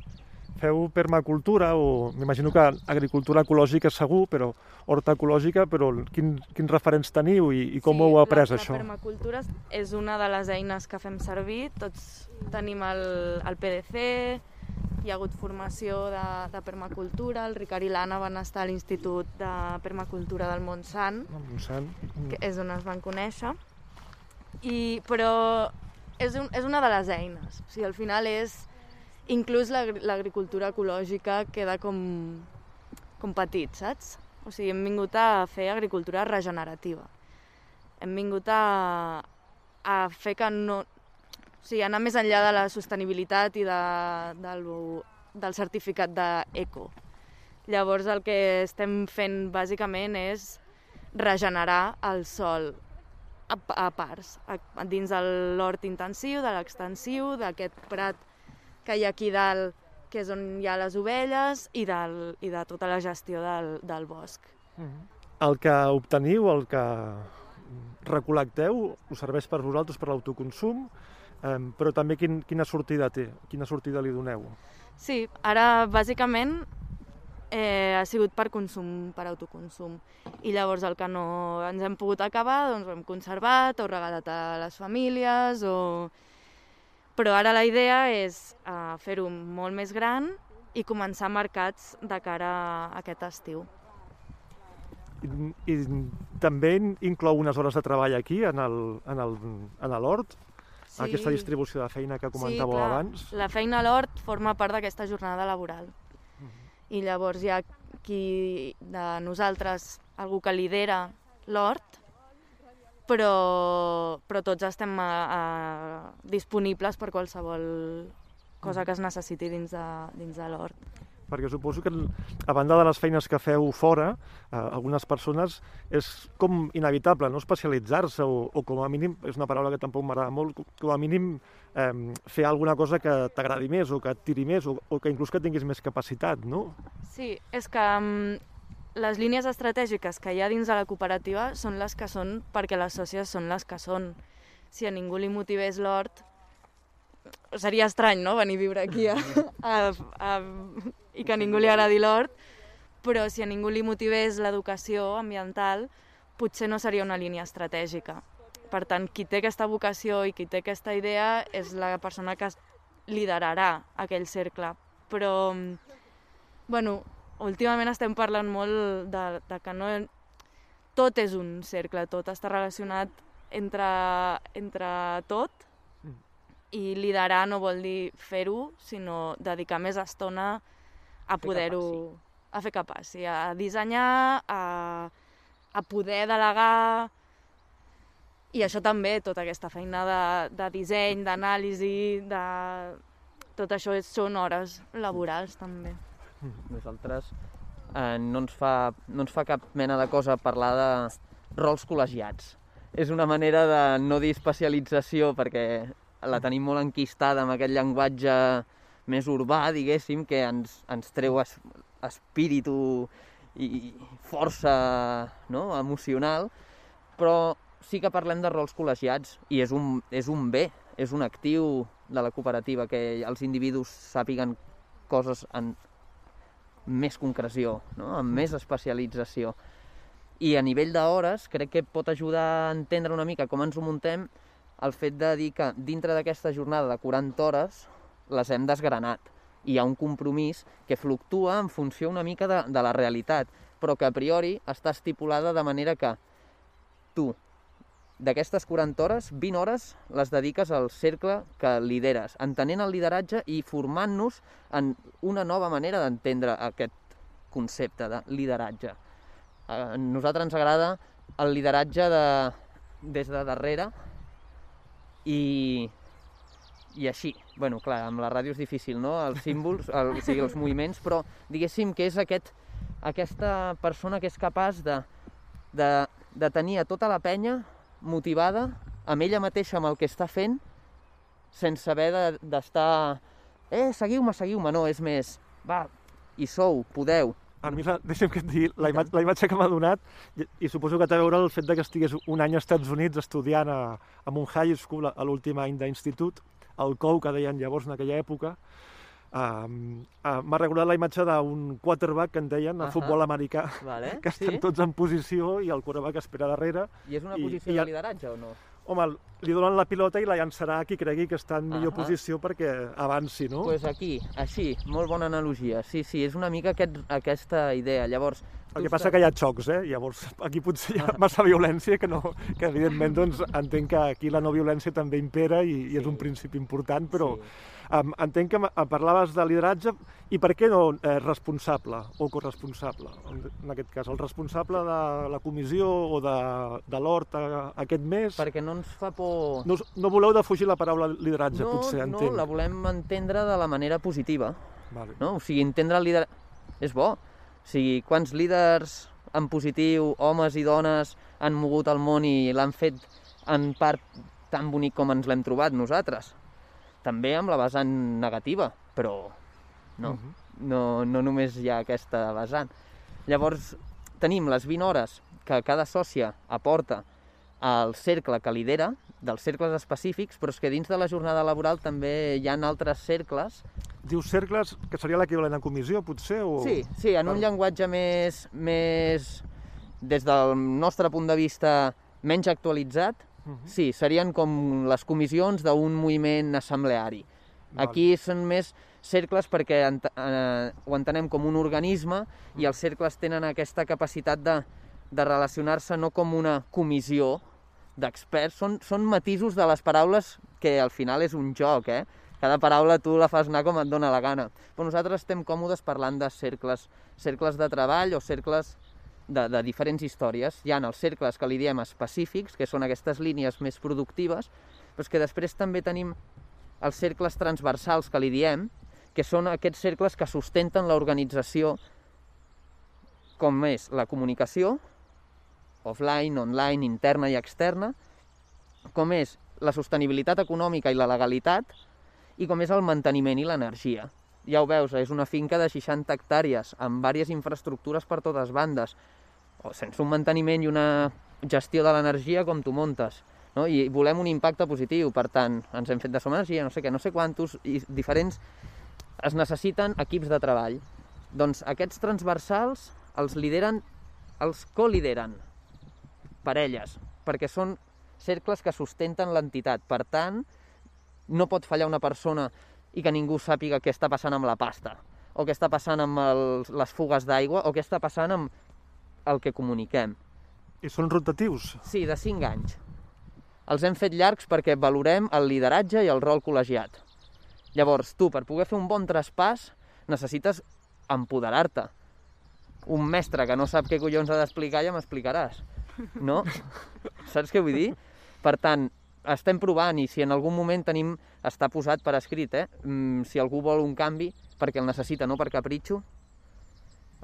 Feu permacultura o m'imagino que agricultura ecològica segur, però horta ecològica, però quin, quins referents teniu i, i com ho heu après, la, això? La permacultura és una de les eines que fem servir. Tots tenim el, el PDC, hi ha hagut formació de, de permacultura, el Ricard i l'Anna van estar a l'Institut de Permacultura del Montsant, Montsant. Mm. que és on es van conèixer. I, però és, un, és una de les eines. O sigui, al final és... Inclús l'agri- l'agricultura ecològica queda com, com petit, saps? O sigui, hem vingut a fer agricultura regenerativa. Hem vingut a, a fer que no... O sigui, anar més enllà de la sostenibilitat i de, del, del certificat d'eco. Llavors el que estem fent bàsicament és regenerar el sol a, a parts, a, a dins de l'hort intensiu, de l'extensiu, d'aquest prat que hi ha aquí dalt, que és on hi ha les ovelles, i, del, i de tota la gestió del, del bosc. El que obteniu, el que recol·lecteu, us serveix per vosaltres, per l'autoconsum, eh, però també quin, quina sortida té, quina sortida li doneu. Sí, ara bàsicament eh, ha sigut per consum, per autoconsum. I llavors el que no ens hem pogut acabar, doncs ho hem conservat, o regalat a les famílies, o... Però ara la idea és eh, fer-ho molt més gran i començar mercats de cara a aquest estiu. I, i també inclou unes hores de treball aquí, en el, en el, en l'hort, sí. aquesta distribució de feina que comentàveu sí, clar. abans. La feina a l'hort forma part d'aquesta jornada laboral. I llavors hi ha qui de nosaltres, algú que lidera l'hort, però, però tots estem a, a, disponibles per qualsevol cosa que es necessiti dins de, dins de l'hort. Perquè suposo que, a banda de les feines que feu fora, eh, algunes persones és com inevitable no especialitzar-se o, o com a mínim, és una paraula que tampoc m'agrada molt, com a mínim eh, fer alguna cosa que t'agradi més o que et tiri més o, o que inclús que tinguis més capacitat, no? Sí, és que um, les línies estratègiques que hi ha dins de la cooperativa són les que són perquè les sòcies són les que són. Si a ningú li motivés l'hort, seria estrany, no?, venir a viure aquí a, a, a i que a ningú li agradi l'hort, però si a ningú li motivés l'educació ambiental, potser no seria una línia estratègica. Per tant, qui té aquesta vocació i qui té aquesta idea és la persona que liderarà aquell cercle. Però, mm, bueno, últimament estem parlant molt de, de que no... Tot és un cercle, tot està relacionat entre, entre tot i liderar no vol dir fer-ho, sinó dedicar més estona a Fer poder-ho... A fer capaç, sí, a dissenyar, a, a poder delegar... I això també, tota aquesta feina de, de disseny, d'anàlisi, de... Tot això és, són hores laborals, també. Nosaltres eh, no, ens fa, no ens fa cap mena de cosa parlar de rols col·legiats. És una manera de no dir especialització perquè la tenim molt enquistada amb aquest llenguatge més urbà, diguéssim, que ens, ens treu es, espíritu i força no? emocional, però sí que parlem de rols col·legiats i és un, és un bé, és un actiu de la cooperativa que els individus sàpiguen coses en més concreció, no? amb més especialització. I a nivell d'hores crec que pot ajudar a entendre una mica com ens ho muntem el fet de dir que dintre d'aquesta jornada de 40 hores les hem desgranat. I hi ha un compromís que fluctua en funció una mica de, de la realitat, però que a priori està estipulada de manera que tu, d'aquestes 40 hores, 20 hores les dediques al cercle que lideres, entenent el lideratge i formant-nos en una nova manera d'entendre aquest concepte de lideratge. A nosaltres ens agrada el lideratge de, des de darrere i, i així. Bueno, clar, amb la ràdio és difícil, no?, els símbols, el, o sigui, els moviments, però diguéssim que és aquest, aquesta persona que és capaç de, de, de tenir a tota la penya motivada amb ella mateixa amb el que està fent sense haver de- d'estar eh, seguiu-me, seguiu-me, no, és més va, hi sou, podeu A mi, deixa'm que et digui, la, ima la imatge que m'ha donat, i, i suposo que té a veure el fet de que estigués un any als Estats Units estudiant a, a un high school, a l'últim any d'institut, el COU, que deien llavors en aquella època, um, uh, m'ha recordat la imatge d'un quarterback que en deien, a Ahà. futbol americà, vale? que estan tots en posició i el quarterback espera darrere. I és una I- posició i de lideratge o no? Home, li donen la pilota i la llançarà a qui cregui que està en millor Ahà. posició perquè avanci, no? Doncs pues aquí, així, molt bona analogia. Sí, sí, és una mica aquest, aquesta idea. Llavors, El que passa que hi ha xocs, eh? Llavors, aquí potser hi Ah. ha massa violència que, no, que evidentment, doncs, entenc que aquí la no violència també impera i, i és un principi important, però Sí. um, entenc que parlaves de lideratge i per què no eh, responsable o corresponsable, en, en aquest cas? El responsable de la comissió o de, de l'hort eh, aquest mes? Perquè no ens fa por... No, no voleu defugir la paraula lideratge, no, potser, no, entenc. la volem entendre de la manera positiva. Vale. No? O sigui, entendre el lideratge... És bo. O sigui, quants líders en positiu, homes i dones, han mogut el món i l'han fet en part tan bonic com ens l'hem trobat nosaltres. També amb la vessant negativa, però no, Mhm. no, no només hi ha aquesta vessant. Llavors, tenim les 20 hores que cada sòcia aporta al cercle que lidera, dels cercles específics, però és que dins de la jornada laboral també hi ha altres cercles Dius cercles, que seria l'equivalent a comissió, potser? O... Sí, sí, en un llenguatge més, més, des del nostre punt de vista, menys actualitzat, Mhm. sí, serien com les comissions d'un moviment assembleari. Val. Aquí són més cercles perquè ent eh, ho entenem com un organisme i els cercles tenen aquesta capacitat de, de relacionar-se no com una comissió d'experts, són, són matisos de les paraules que al final és un joc, eh? Cada paraula tu la fas anar com et dóna la gana. Però nosaltres estem còmodes parlant de cercles, cercles de treball o cercles de, de diferents històries. Hi ha els cercles que li diem específics, que són aquestes línies més productives, però és que després també tenim els cercles transversals que li diem, que són aquests cercles que sustenten l'organització com és la comunicació, offline, online, interna i externa, com és la sostenibilitat econòmica i la legalitat, i com és el manteniment i l'energia. Ja ho veus, és una finca de 60 hectàrees, amb diverses infraestructures per totes bandes, o sense un manteniment i una gestió de l'energia com tu montes. No? I volem un impacte positiu, per tant, ens hem fet de som energia, no sé què, no sé quantos, i diferents... Es necessiten equips de treball. Doncs aquests transversals els lideren, els co-lideren parelles, perquè són cercles que sustenten l'entitat. Per tant, no pot fallar una persona i que ningú sàpiga què està passant amb la pasta, o què està passant amb els, les fugues d'aigua, o què està passant amb el que comuniquem. I són rotatius? Sí, de 5 anys. Els hem fet llargs perquè valorem el lideratge i el rol col·legiat. Llavors, tu, per poder fer un bon traspàs, necessites empoderar-te. Un mestre que no sap què collons ha d'explicar ja m'explicaràs, no? Saps què vull dir? Per tant, estem provant i si en algun moment tenim, està posat per escrit, eh? Mm, si algú vol un canvi perquè el necessita, no per capritxo,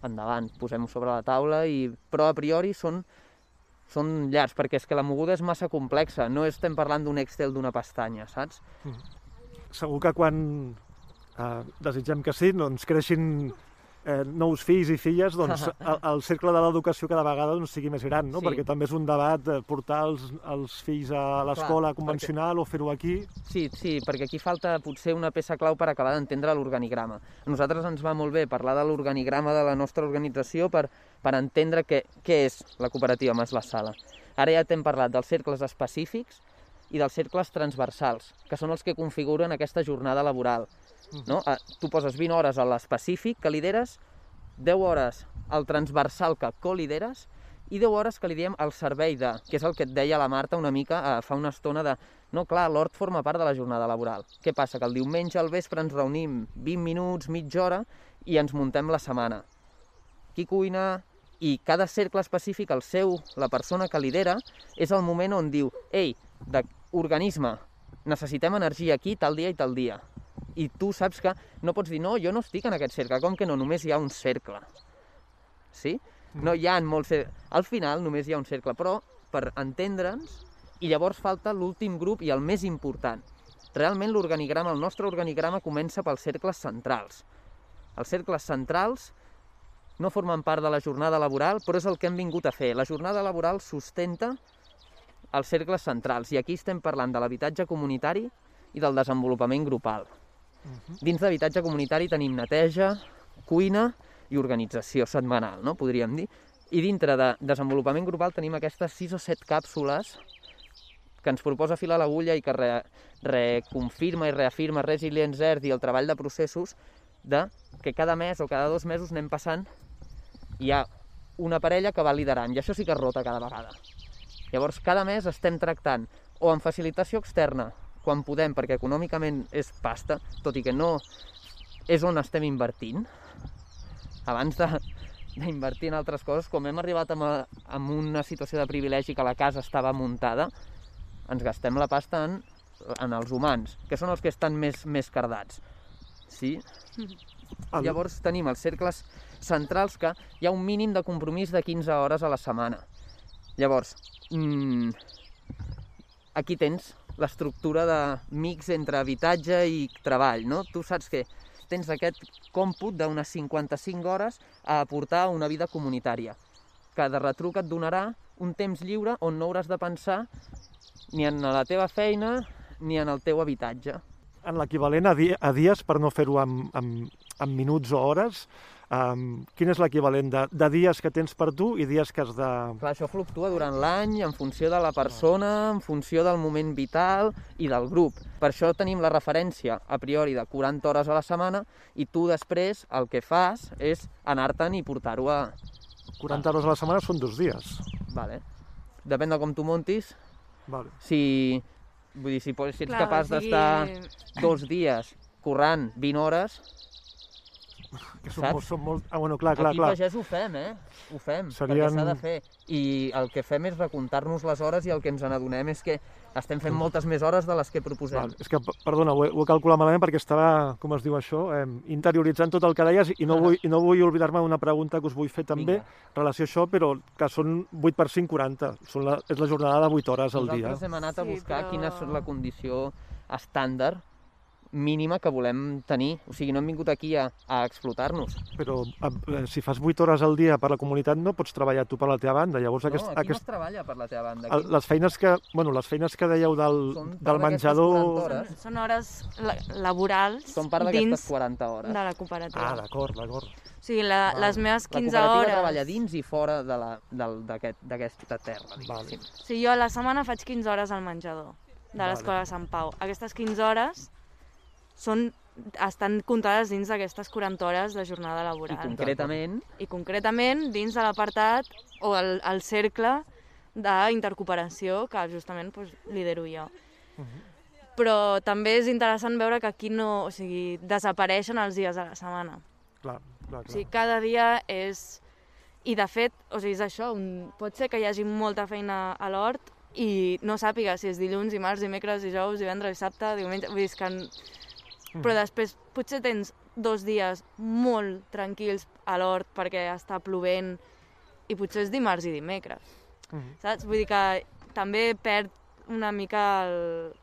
endavant, posem-ho sobre la taula, i... però a priori són, són llars, perquè és que la moguda és massa complexa, no estem parlant d'un Excel d'una pestanya, saps? Segur que quan eh, desitgem que sí, doncs creixin eh, nous fills i filles, doncs el, el cercle de l'educació cada vegada doncs, sigui més gran, no? Sí. Perquè també és un debat eh, portar els, els fills a l'escola convencional o fer-ho aquí. Sí, sí, perquè aquí falta potser una peça clau per acabar d'entendre l'organigrama. A nosaltres ens va molt bé parlar de l'organigrama de la nostra organització per, per entendre què, què és la cooperativa Mas la Sala. Ara ja t'hem parlat dels cercles específics i dels cercles transversals, que són els que configuren aquesta jornada laboral. No? Ah, Tu poses 20 hores a l'específic que lideres, 10 hores al transversal que co-lideres i 10 hores que li diem al servei de, que és el que et deia la Marta una mica eh, fa una estona de, no, clar, l'hort forma part de la jornada laboral. Què passa? Que el diumenge al vespre ens reunim 20 minuts, mitja hora, i ens muntem la setmana. Qui cuina, i cada cercle específic, el seu, la persona que lidera, és el moment on diu, ei, de organisme, necessitem energia aquí tal dia i tal dia. I tu saps que no pots dir, no, jo no estic en aquest cercle, com que no, només hi ha un cercle. Sí? No hi ha molts. Al final només hi ha un cercle, però per entendre'ns, i llavors falta l'últim grup i el més important. Realment l'organigrama, el nostre organigrama comença pels cercles centrals. Els cercles centrals no formen part de la jornada laboral, però és el que hem vingut a fer. La jornada laboral sustenta els cercles centrals i aquí estem parlant de l'habitatge comunitari i del desenvolupament grupal. Dins d'habitatge comunitari tenim neteja, cuina i organització setmanal, no? podríem dir. I dintre de desenvolupament grupal tenim aquestes sis o set càpsules que ens proposa filar l'agulla i que re, reconfirma i reafirma Resilience Earth i el treball de processos de que cada mes o cada dos mesos anem passant i hi ha una parella que va liderant, i això sí que es rota cada vegada. Llavors, cada mes estem tractant o amb facilitació externa, quan podem, perquè econòmicament és pasta, tot i que no és on estem invertint, abans de d'invertir en altres coses, com hem arribat amb, a, amb una situació de privilegi que la casa estava muntada, ens gastem la pasta en, en els humans, que són els que estan més, més cardats. Sí? El- Llavors tenim els cercles centrals que hi ha un mínim de compromís de 15 hores a la setmana. Llavors, mm, aquí tens l'estructura de mix entre habitatge i treball, no? Tu saps que tens aquest còmput d'unes 55 hores a aportar a una vida comunitària, que de retruc et donarà un temps lliure on no hauràs de pensar ni en la teva feina ni en el teu habitatge. En l'equivalent a, di a dies, per no fer-ho amb, amb, amb minuts o hores, um, quin és l'equivalent de, de dies que tens per tu i dies que has de... Clar, això fluctua durant l'any en funció de la persona, en funció del moment vital i del grup. Per això tenim la referència a priori de 40 hores a la setmana i tu després el que fas és anar-te'n i portar-ho a... 40 hores a la setmana són dos dies. Vale. Depèn de com tu montis. Vale. Si, vull dir, si, pots- si ets Clar, capaç o sigui, d'estar dos dies currant 20 hores, Que són Saps? molt, són molt... Ah, bueno, clar, clar, Aquí clar. Pagès ho fem, eh? Ho fem, Serien- perquè s'ha de fer. I el que fem és recomptar-nos les hores i el que ens n'adonem és que estem fent moltes més hores de les que proposem. Val, és que, perdona, ho he, ho he calculat malament perquè estava, com es diu això, eh, interioritzant tot el que deies i no vull, i no vull oblidar-me d'una pregunta que us vull fer també, Vinga. relació a això, però que són 8 per 5, 40. Són la, és la jornada de 8 hores al dia. Nosaltres hem anat a Sí, buscar però- quina és la condició estàndard mínima que volem tenir. O sigui, no hem vingut aquí a, a explotar-nos. Però eh, si fas 8 hores al dia per la comunitat no pots treballar tu per la teva banda. Llavors No, aquest, aquí aquest, no es treballa per la teva banda. Aquí les feines que, bueno, les feines que dèieu del, del menjador... 40 hores. Són hores la laborals són part d'aquestes dins 40 de hores. la cooperativa. Ah, d'acord, d'acord. o sigui, la, les meves La 15 cooperativa hores... treballa dins i fora de la- del- d'aquest- d'aquesta terra, Vale. diguéssim. O sigui, jo a la setmana faig 15 hores al menjador de l'escola de Sant Pau. Aquestes 15 hores són, estan comptades dins d'aquestes 40 hores de jornada I laboral. concretament, I concretament dins de l'apartat o el, el cercle d'intercooperació que justament doncs, lidero jo. Però també és interessant veure que aquí no, o sigui, desapareixen els dies de la setmana. Clar, clar, O sigui, clar. cada dia és... I de fet, o sigui, és això, un... pot ser que hi hagi molta feina a l'hort i no sàpiga si és dilluns, dimarts, dimecres, dijous, divendres, dissabte, diumenge... Vull dir, és que... Però després potser tens dos dies molt tranquils a l'hort perquè està plovent i potser és dimarts i dimecres, Mhm. saps? Vull dir que també perd una mica el...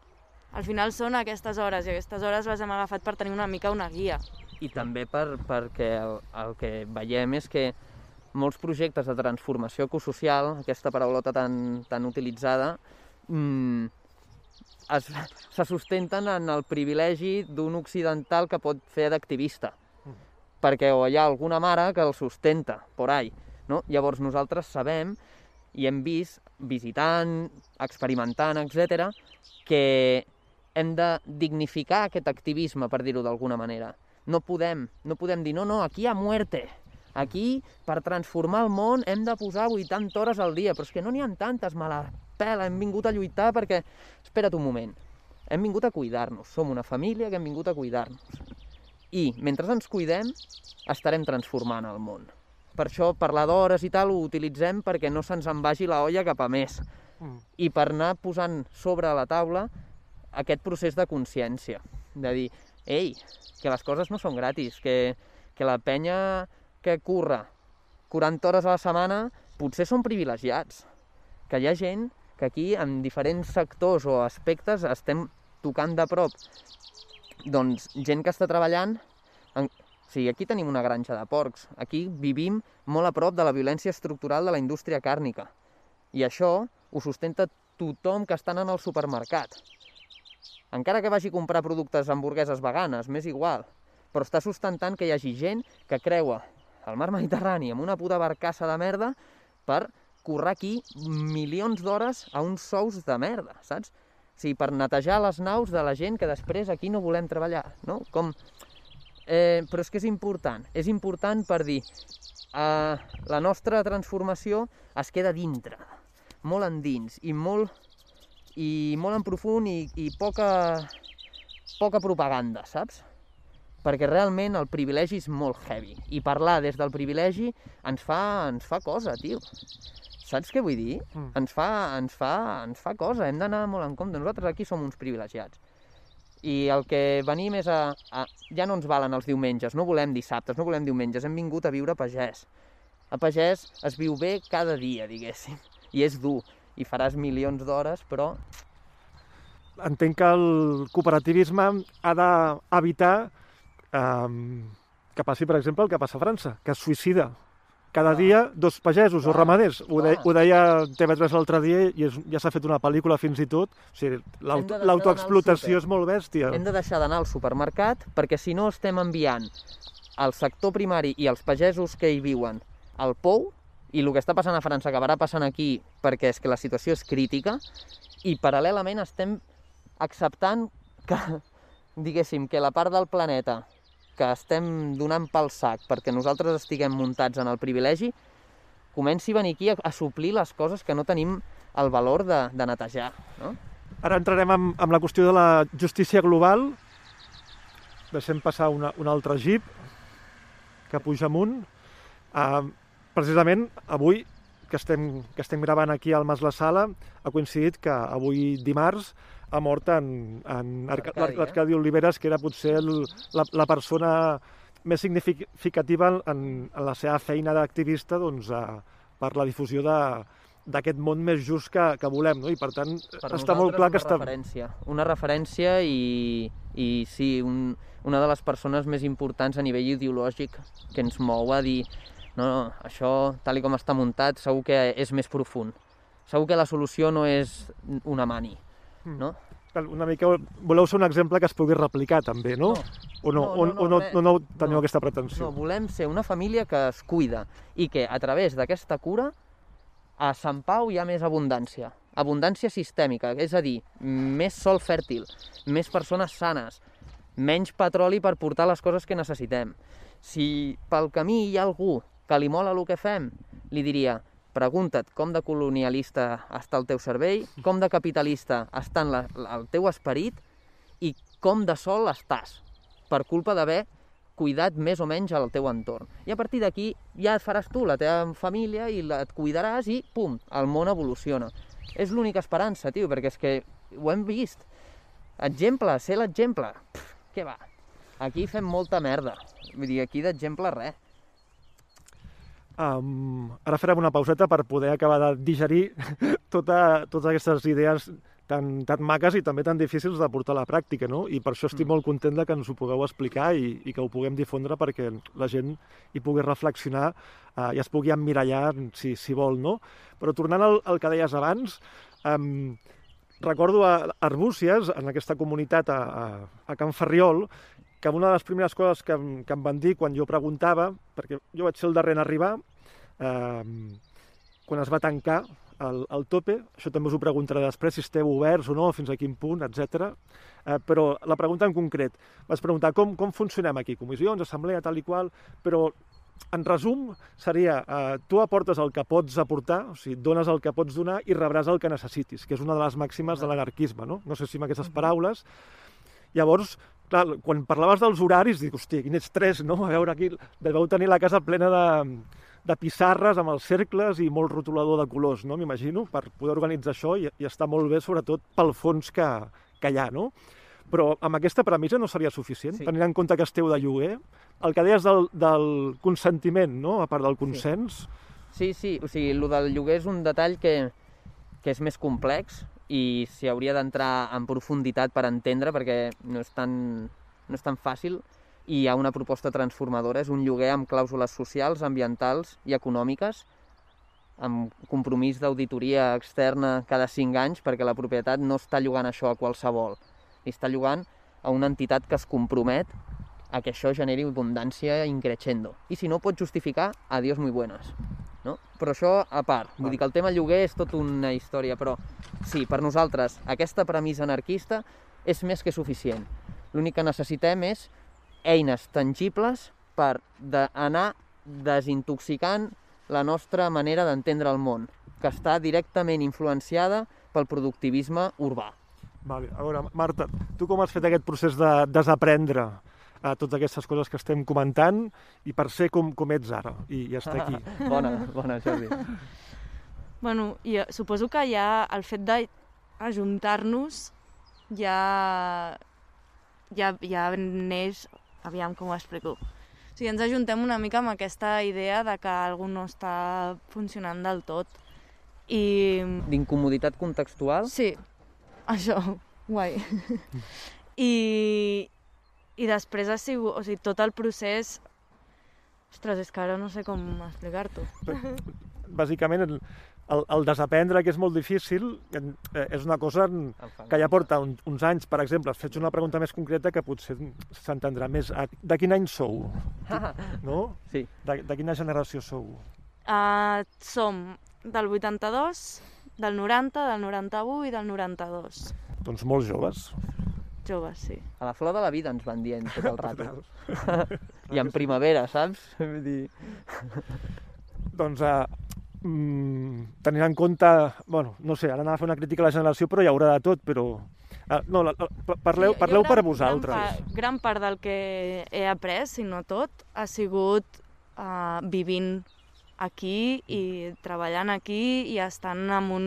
Al final són aquestes hores i aquestes hores les hem agafat per tenir una mica una guia. i també per, perquè el, el que veiem és que molts projectes de transformació ecosocial, aquesta paraulota tan, tan utilitzada, mm, es, se sustenten en el privilegi d'un occidental que pot fer d'activista. Perquè o hi ha alguna mare que el sustenta, por ahí. No? Llavors nosaltres sabem i hem vist, visitant, experimentant, etc, que hem de dignificar aquest activisme, per dir-ho d'alguna manera. No podem, no podem dir, no, no, aquí hi ha muerte. Aquí, per transformar el món, hem de posar 80 hores al dia, però és que no n'hi ha tantes, me la pela, hem vingut a lluitar perquè... Espera't un moment, hem vingut a cuidar-nos, som una família que hem vingut a cuidar-nos. I, mentre ens cuidem, estarem transformant el món. Per això, parlar d'hores i tal, ho utilitzem perquè no se'ns en vagi la olla cap a més Mm. i per anar posant sobre la taula aquest procés de consciència, de dir, ei, que les coses no són gratis, que, que la penya que curra 40 hores a la setmana potser són privilegiats, que hi ha gent que aquí en diferents sectors o aspectes estem tocant de prop doncs gent que està treballant en... O sigui, aquí tenim una granja de porcs. Aquí vivim molt a prop de la violència estructural de la indústria càrnica. I això ho sustenta tothom que està anant al supermercat. Encara que vagi a comprar productes hamburgueses veganes, m'és igual. Però està sustentant que hi hagi gent que creua el mar Mediterrani amb una puta barcassa de merda per currar aquí milions d'hores a uns sous de merda, saps? O sigui, per netejar les naus de la gent que després aquí no volem treballar, no? Com... Eh, però és que és important, és important per dir eh, la nostra transformació es queda dintre, molt endins i molt, i molt en profund i, i poca, poca propaganda, saps? Perquè realment el privilegi és molt heavy i parlar des del privilegi ens fa, ens fa cosa, tio. Saps què vull dir? Mm. Ens, fa, ens, fa, ens fa cosa, hem d'anar molt en compte. Nosaltres aquí som uns privilegiats. I el que venim és a, a... Ja no ens valen els diumenges, no volem dissabtes, no volem diumenges, hem vingut a viure a pagès. A pagès es viu bé cada dia, diguéssim, i és dur, i faràs milions d'hores, però Entenc que el cooperativisme ha d'evitar eh, que passi, per exemple, el que passa a França, que es suïcida cada Clar. dia dos pagesos o Clar, ramaders. Ho, de, clar. ho deia TV3 l'altre dia i és, ja s'ha fet una pel·lícula fins i tot. O sigui, l'autoexplotació és molt bèstia. hem de deixar d'anar al supermercat perquè si no estem enviant al sector primari i als pagesos que hi viuen al pou i el que està passant a França acabarà passant aquí perquè és que la situació és crítica i paral·lelament estem acceptant que, diguéssim, que la part del planeta que estem donant pel sac perquè nosaltres estiguem muntats en el privilegi comenci a venir aquí a, a suplir les coses que no tenim el valor de, de netejar, no? Ara entrarem amb, amb la qüestió de la justícia global. Deixem passar una, un altre jeep que puja amunt. Uh, precisament avui, que estem, que estem gravant aquí al Mas La Sala, ha coincidit que avui dimarts ha mort en, en eh? l'Arcadi Oliveres, que era potser el, la, la persona més significativa en, en la seva feina d'activista doncs, per la difusió de, d'aquest món més just que, que volem, no? I per tant, Per està molt clar que una està... referència. Una referència i, i sí, un, una de les persones més importants a nivell ideològic que ens mou a dir no, no, això, tal i com està muntat, segur que és més profund. Segur que la solució no és una mani. No? Una mica voleu ser un exemple que es pugui replicar també, no? O no, No, o, no, no, o no, no, no teniu No. aquesta pretensió? No, volem ser una família que es cuida i que a través d'aquesta cura a Sant Pau hi ha més abundància. Abundància sistèmica, és a dir, més sol fèrtil, més persones sanes, menys petroli per portar les coses que necessitem. Si pel camí hi ha algú que li mola el que fem, li diria pregunta't com de colonialista està el teu cervell, com de capitalista està en la, el teu esperit i com de sol estàs per culpa d'haver cuidat més o menys al teu entorn. I a partir d'aquí ja et faràs tu, la teva família, i la, et cuidaràs i, pum, el món evoluciona. És l'única esperança, tio, perquè és que ho hem vist. Exemple, ser l'exemple. Què va? Aquí fem molta merda. Vull dir, aquí d'exemple res. Um, ara farem una pauseta per poder acabar de digerir tota, totes aquestes idees tan, tan maques i també tan difícils de portar a la pràctica, no? I per això estic Mm. molt content de que ens ho pugueu explicar i, i que ho puguem difondre perquè la gent hi pugui reflexionar uh, i es pugui emmirallar si, si vol, no? Però tornant al, al que deies abans, um, recordo a Arbúcies, en aquesta comunitat a, a, a Can Ferriol, que una de les primeres coses que, que em van dir quan jo preguntava, perquè jo vaig ser el darrer en arribar, eh, quan es va tancar el, el tope, això també us ho preguntaré després, si esteu oberts o no, fins a quin punt, etc. Eh, però la pregunta en concret, vaig preguntar com, com funcionem aquí, comissions, assemblea, tal i qual, però en resum seria, eh, tu aportes el que pots aportar, o sigui, dones el que pots donar i rebràs el que necessitis, que és una de les màximes de l'anarquisme, no? No sé si amb aquestes paraules. Llavors, clar, quan parlaves dels horaris, dic, hòstia, quin estrès, no? A veure, aquí deveu tenir la casa plena de, de pissarres amb els cercles i molt rotulador de colors, no? M'imagino, per poder organitzar això i, i està molt bé, sobretot pel fons que, que hi ha, no? Però amb aquesta premissa no seria suficient, Sí. sí. tenint en compte que esteu de lloguer. El que deies del, del consentiment, no?, a part del consens, Sí, sí, o sigui, el del lloguer és un detall que, que és més complex i s'hi hauria d'entrar en profunditat per entendre perquè no és, tan, no és tan fàcil i hi ha una proposta transformadora, és un lloguer amb clàusules socials, ambientals i econòmiques amb compromís d'auditoria externa cada 5 anys perquè la propietat no està llogant això a qualsevol, està llogant a una entitat que es compromet a que això generi abundància increixendo. I si no, pot justificar adiós muy buenas. No? Però això a part, vull dir que el tema lloguer és tot una història, però sí, per nosaltres aquesta premissa anarquista és més que suficient. L'únic que necessitem és eines tangibles per de- anar desintoxicant la nostra manera d'entendre el món, que està directament influenciada pel productivisme urbà. Vale. A veure, Marta, tu com has fet aquest procés de desaprendre a totes aquestes coses que estem comentant i per ser com, com ets ara i, i estar aquí? bona, bona, Jordi. Bueno, i suposo que ja el fet d'ajuntar-nos ja, ja, ja neix... Aviam com ho explico. O sigui, ens ajuntem una mica amb aquesta idea de que algú no està funcionant del tot. I D'incomoditat contextual? Sí, això, guai. I, I després ha sigut, o sigui, tot el procés... Ostres, és que ara no sé com explicar-t'ho. Bàsicament, el, el, el desaprendre, que és molt difícil, eh, és una cosa que ja porta un, uns anys. Per exemple, has fet una pregunta més concreta que potser s'entendrà més. A- De quin any sou? No? Sí. De, de quina generació sou? Uh, som del 82, del 90, del 91 i del 92. Doncs molt joves. Joves, sí. A la flor de la vida ens van dient tot el rato. I en primavera, saps? Vull dir... Doncs, eh, mm, tenint en compte... Bueno, no sé, ara anava a fer una crítica a la generació, però hi haurà de tot, però... Eh, no, la, la, parleu, parleu jo per gran- vosaltres. Gran part, gran part del que he après, si no tot, ha sigut uh, vivint aquí i treballant aquí i estant amb, un,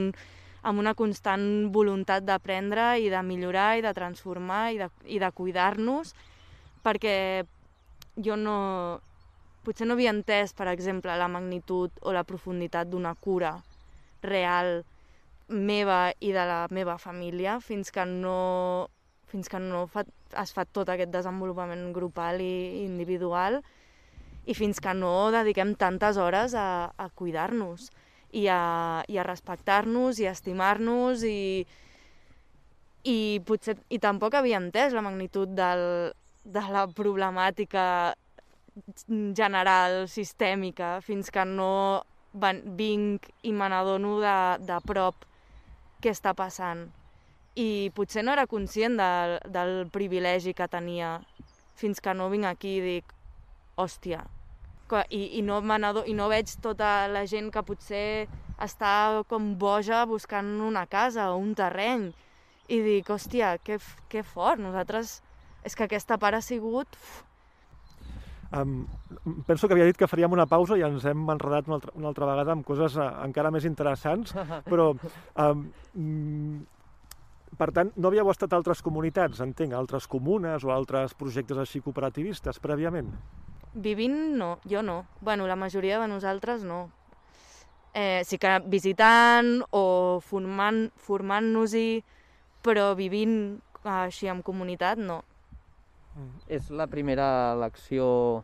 amb una constant voluntat d'aprendre i de millorar i de transformar i de, i de cuidar-nos perquè jo no... Potser no havia entès, per exemple, la magnitud o la profunditat d'una cura real meva i de la meva família fins que no, fins que no fa, es fa tot aquest desenvolupament grupal i individual i fins que no dediquem tantes hores a, a cuidar-nos i a, i a respectar-nos i a estimar-nos i, i potser i tampoc havia entès la magnitud del, de la problemàtica general, sistèmica, fins que no van, vinc i me n'adono de, de prop què està passant. I potser no era conscient del, del privilegi que tenia fins que no vinc aquí i dic, hòstia, i, i, no i no veig tota la gent que potser està com boja buscant una casa o un terreny i dic, hòstia, que, que fort, nosaltres... És que aquesta part ha sigut... Uf, Um, penso que havia dit que faríem una pausa i ens hem enredat una altra, una altra vegada amb coses uh, encara més interessants, però um, per tant, no havíeu estat a altres comunitats, entenc, altres comunes o altres projectes així cooperativistes prèviament? Vivint no, jo no. Bueno, la majoria de nosaltres no. Eh, sí que visitant o formant-nos-hi, formant però vivint així en comunitat no. Mm. És la primera lecció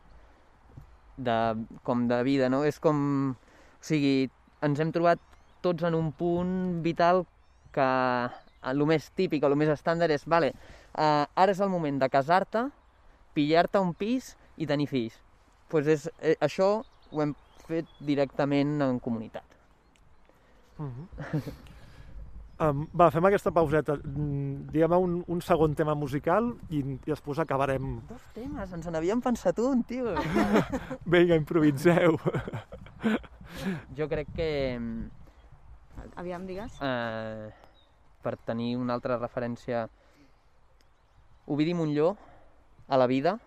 de, com de vida, no? És com... O sigui, ens hem trobat tots en un punt vital que el més típic el més estàndard és, vale, uh, ara és el moment de casar-te, pillar-te un pis i tenir fills. pues és, eh, això ho hem fet directament en comunitat. Uh -huh. Um, va, fem aquesta pauseta. Mm, diguem un, un segon tema musical i, i després acabarem. Dos temes, ens n'havíem pensat un, tio. Vinga, improviseu. jo crec que... Aviam, digues. Uh, per tenir una altra referència... Ovidi Montlló, a la vida,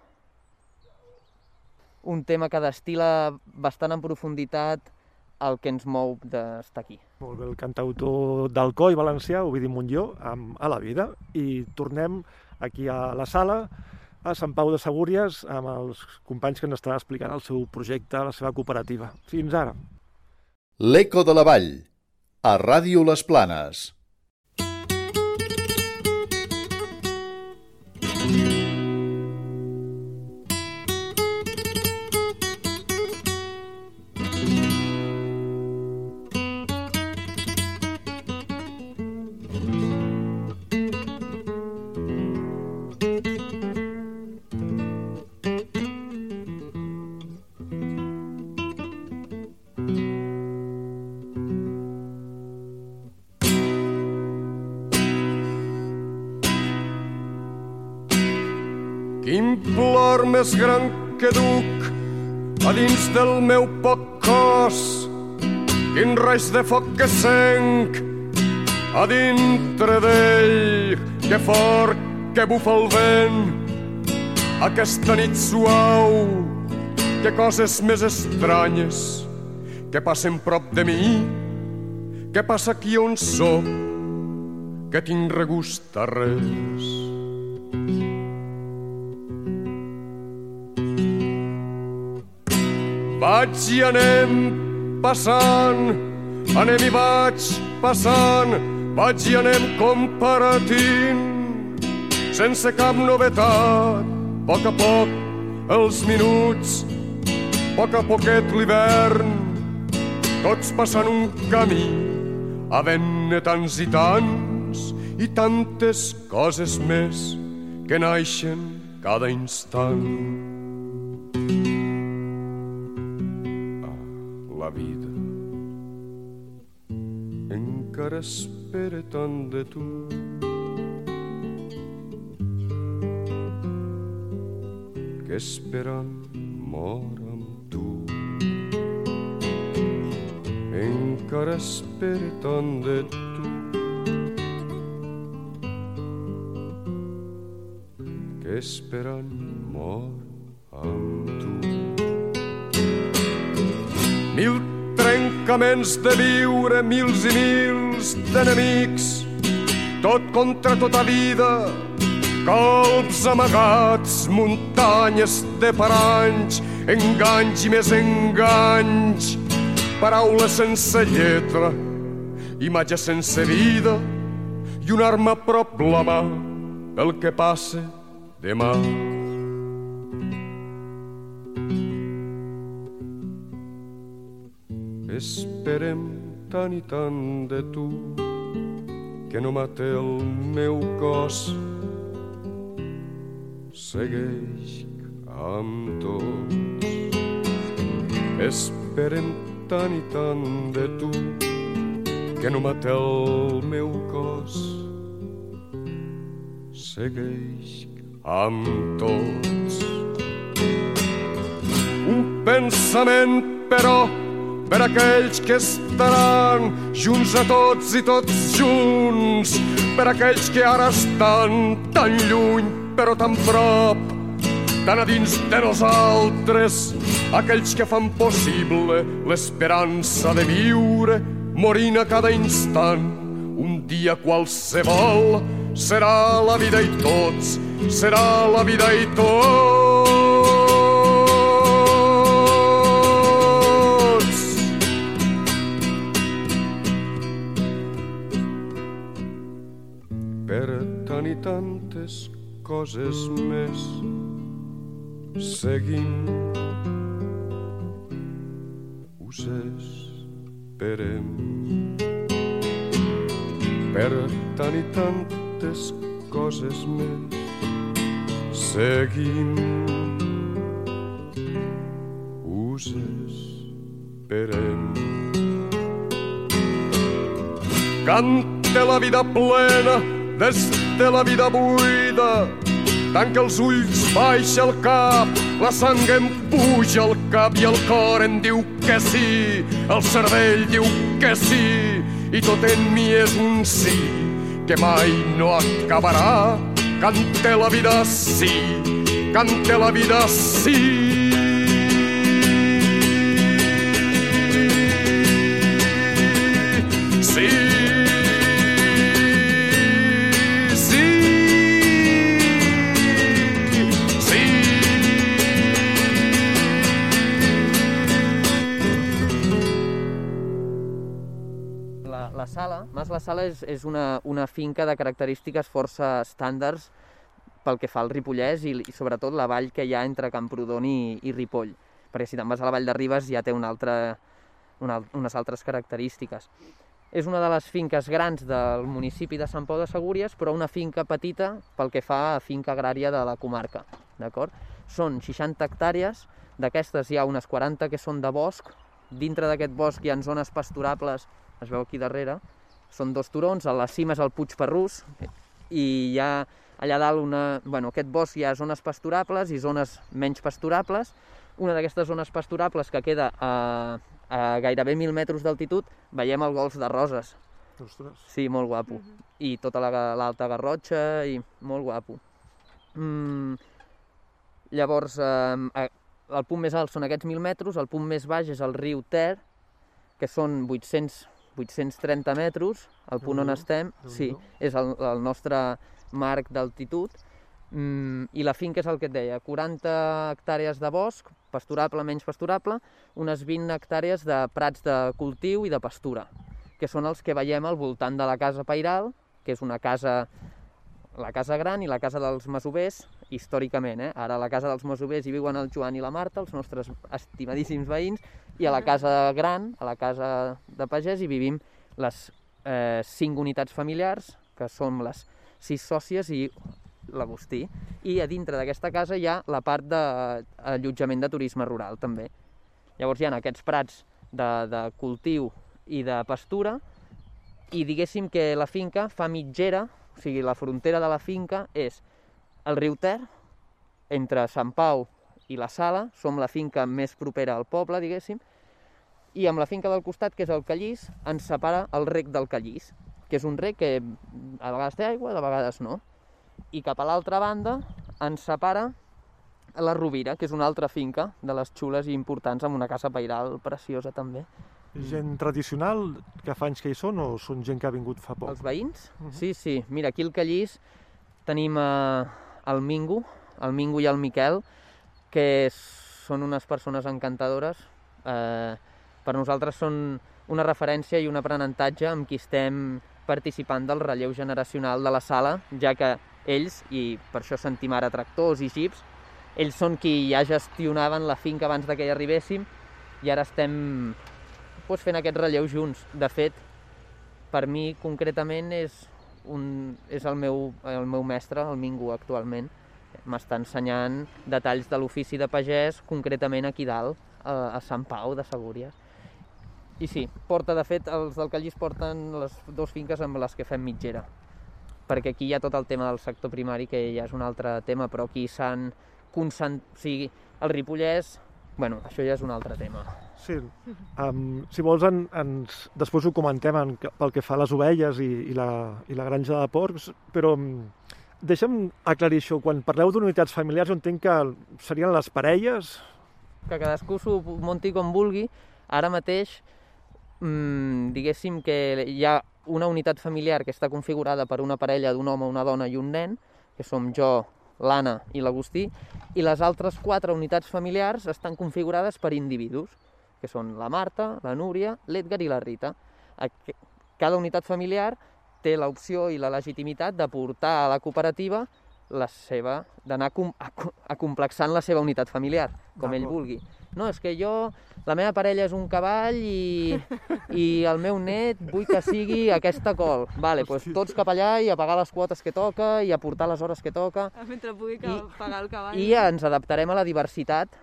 un tema que destila bastant en profunditat el que ens mou d'estar aquí. Molt bé, el cantautor d'Alcoi valencià, Ovidi Montlló, amb A la vida, i tornem aquí a la sala, a Sant Pau de Segúries, amb els companys que ens estan explicant el seu projecte, la seva cooperativa. Fins ara. L'Eco de la Vall, a Ràdio Les Planes. Gran que duc a dins del meu poc cos. Quin raig de foc que senc a dintre d'ell, que fort que bufa el vent. Aquesta nit suau, que coses més estranyes que passen prop de mi, que passa aquí on sóc, que tinc regust a res. Vaig i anem passant, anem i vaig passant, vaig i anem compartint, sense cap novetat, a poc a poc els minuts, a poc a poquet l'hivern, tots passant un camí, havent-ne tants i tants i tantes coses més que naixen cada instant. Vida. Encara espera tant de tu. Que esperant mor amb tu. Encara espera tant de tu. Que esperant mor amb tu Mil trencaments de viure, mils i mils d'enemics, tot contra tota vida, colps amagats, muntanyes de paranys, enganys i més enganys, paraules sense lletra, imatge sense vida i una arma a prop la mà pel que passe demà. Esperem tant i tant de tu que no mate el meu cos. Segueix amb tots. Esperem tant i tant de tu que no mate el meu cos. Segueix amb tots. Un pensament, però, per aquells que estaran junts a tots i tots junts, per aquells que ara estan tan lluny però tan prop, tan a dins de nosaltres, aquells que fan possible l'esperança de viure, morint a cada instant. Un dia qualsevol serà la vida i tots, serà la vida i tots. Coses més. Seguim us esperem. Per tant i tantes coses més seguim us esperem. Canta la vida plena des de la vida buida Tanca els ulls, baixa el cap, la sang em puja al cap i el cor em diu que sí, el cervell diu que sí, i tot en mi és un sí, que mai no acabarà. Cante la vida sí, cante la vida. Sí. La, la sala, Mas la Sala és, és una, una finca de característiques força estàndards pel que fa al Ripollès i, i sobretot la vall que hi ha entre Camprodon i, i Ripoll. Perquè si te'n vas a la vall de Ribes ja té una altra, una, unes altres característiques. És una de les finques grans del municipi de Sant Pau de Segúries, però una finca petita pel que fa a finca agrària de la comarca. D'acord? Són 60 hectàrees, d'aquestes hi ha unes 40 que són de bosc, dintre d'aquest bosc hi ha zones pasturables, es veu aquí darrere, són dos turons, a la cima és el Puig Perrús, i hi ha allà dalt una... Bueno, aquest bosc hi ha zones pasturables i zones menys pasturables. Una d'aquestes zones pasturables que queda a, a gairebé 1.000 metres d'altitud, veiem el Gols de Roses. Ostres. Sí, molt guapo. I tota la- l'Alta Garrotxa, i molt guapo. Mm, llavors, eh, a- el punt més alt són aquests 1.000 metres, el punt més baix és el riu Ter, que són 800, 830 metres, el punt on estem, sí, és el, el nostre marc d'altitud, mm, i la finca és el que et deia, 40 hectàrees de bosc, pasturable, menys pasturable, unes 20 hectàrees de prats de cultiu i de pastura, que són els que veiem al voltant de la casa Pairal, que és una casa la casa gran i la casa dels masovers, històricament, eh? Ara la casa dels masovers hi viuen el Joan i la Marta, els nostres estimadíssims veïns, i a la casa gran, a la casa de pagès, hi vivim les eh, cinc unitats familiars, que som les sis sòcies i l'Agustí. I a dintre d'aquesta casa hi ha la part d'allotjament de turisme rural, també. Llavors hi ha aquests prats de, de cultiu i de pastura, i diguéssim que la finca fa mitgera, o sigui, la frontera de la finca és el riu Ter, entre Sant Pau i la Sala, som la finca més propera al poble, diguéssim, i amb la finca del costat, que és el Callís, ens separa el rec del Callís, que és un rec que a vegades té aigua, de vegades no. I cap a l'altra banda ens separa la Rovira, que és una altra finca de les xules i importants, amb una casa pairal preciosa també. Gent tradicional, que fa anys que hi són, o són gent que ha vingut fa poc? Els veïns? Sí, sí. Mira, aquí al Callís tenim eh, el Mingo, el Mingo i el Miquel, que són unes persones encantadores. Eh, per nosaltres són una referència i un aprenentatge amb qui estem participant del relleu generacional de la sala, ja que ells, i per això sentim ara tractors i jeeps, ells són qui ja gestionaven la finca abans de que hi arribéssim i ara estem doncs, fent aquest relleu junts. De fet, per mi concretament és, un, és el, meu, el meu mestre, el Mingo, actualment. M'està ensenyant detalls de l'ofici de pagès, concretament aquí dalt, a, a Sant Pau de Segúries. I sí, porta, de fet, els del Callís porten les dues finques amb les que fem mitgera. Perquè aquí hi ha tot el tema del sector primari, que ja és un altre tema, però aquí s'han concentrat... O sigui, el Ripollès, bueno, això ja és un altre tema. Sí. Um, si vols, en, ens, després ho comentem en, pel que fa a les ovelles i, i, la, i la granja de porcs, però um, deixa'm aclarir això. Quan parleu d'unitats familiars, jo entenc que serien les parelles... Que cadascú s'ho munti com vulgui. Ara mateix, mmm, diguéssim que hi ha una unitat familiar que està configurada per una parella d'un home, una dona i un nen, que som jo, l'Anna i l'Agustí, i les altres quatre unitats familiars estan configurades per individus, que són la Marta, la Núria, l'Edgar i la Rita. Cada unitat familiar té l'opció i la legitimitat de portar a la cooperativa la seva, d'anar com, aco- acomplexant la seva unitat familiar, com ell vulgui. No, és que jo, la meva parella és un cavall i, i el meu net vull que sigui aquesta col. Vale, doncs tots cap allà i a pagar les quotes que toca i a portar les hores que toca Mentre pugui I- pagar el cavall. i ens adaptarem a la diversitat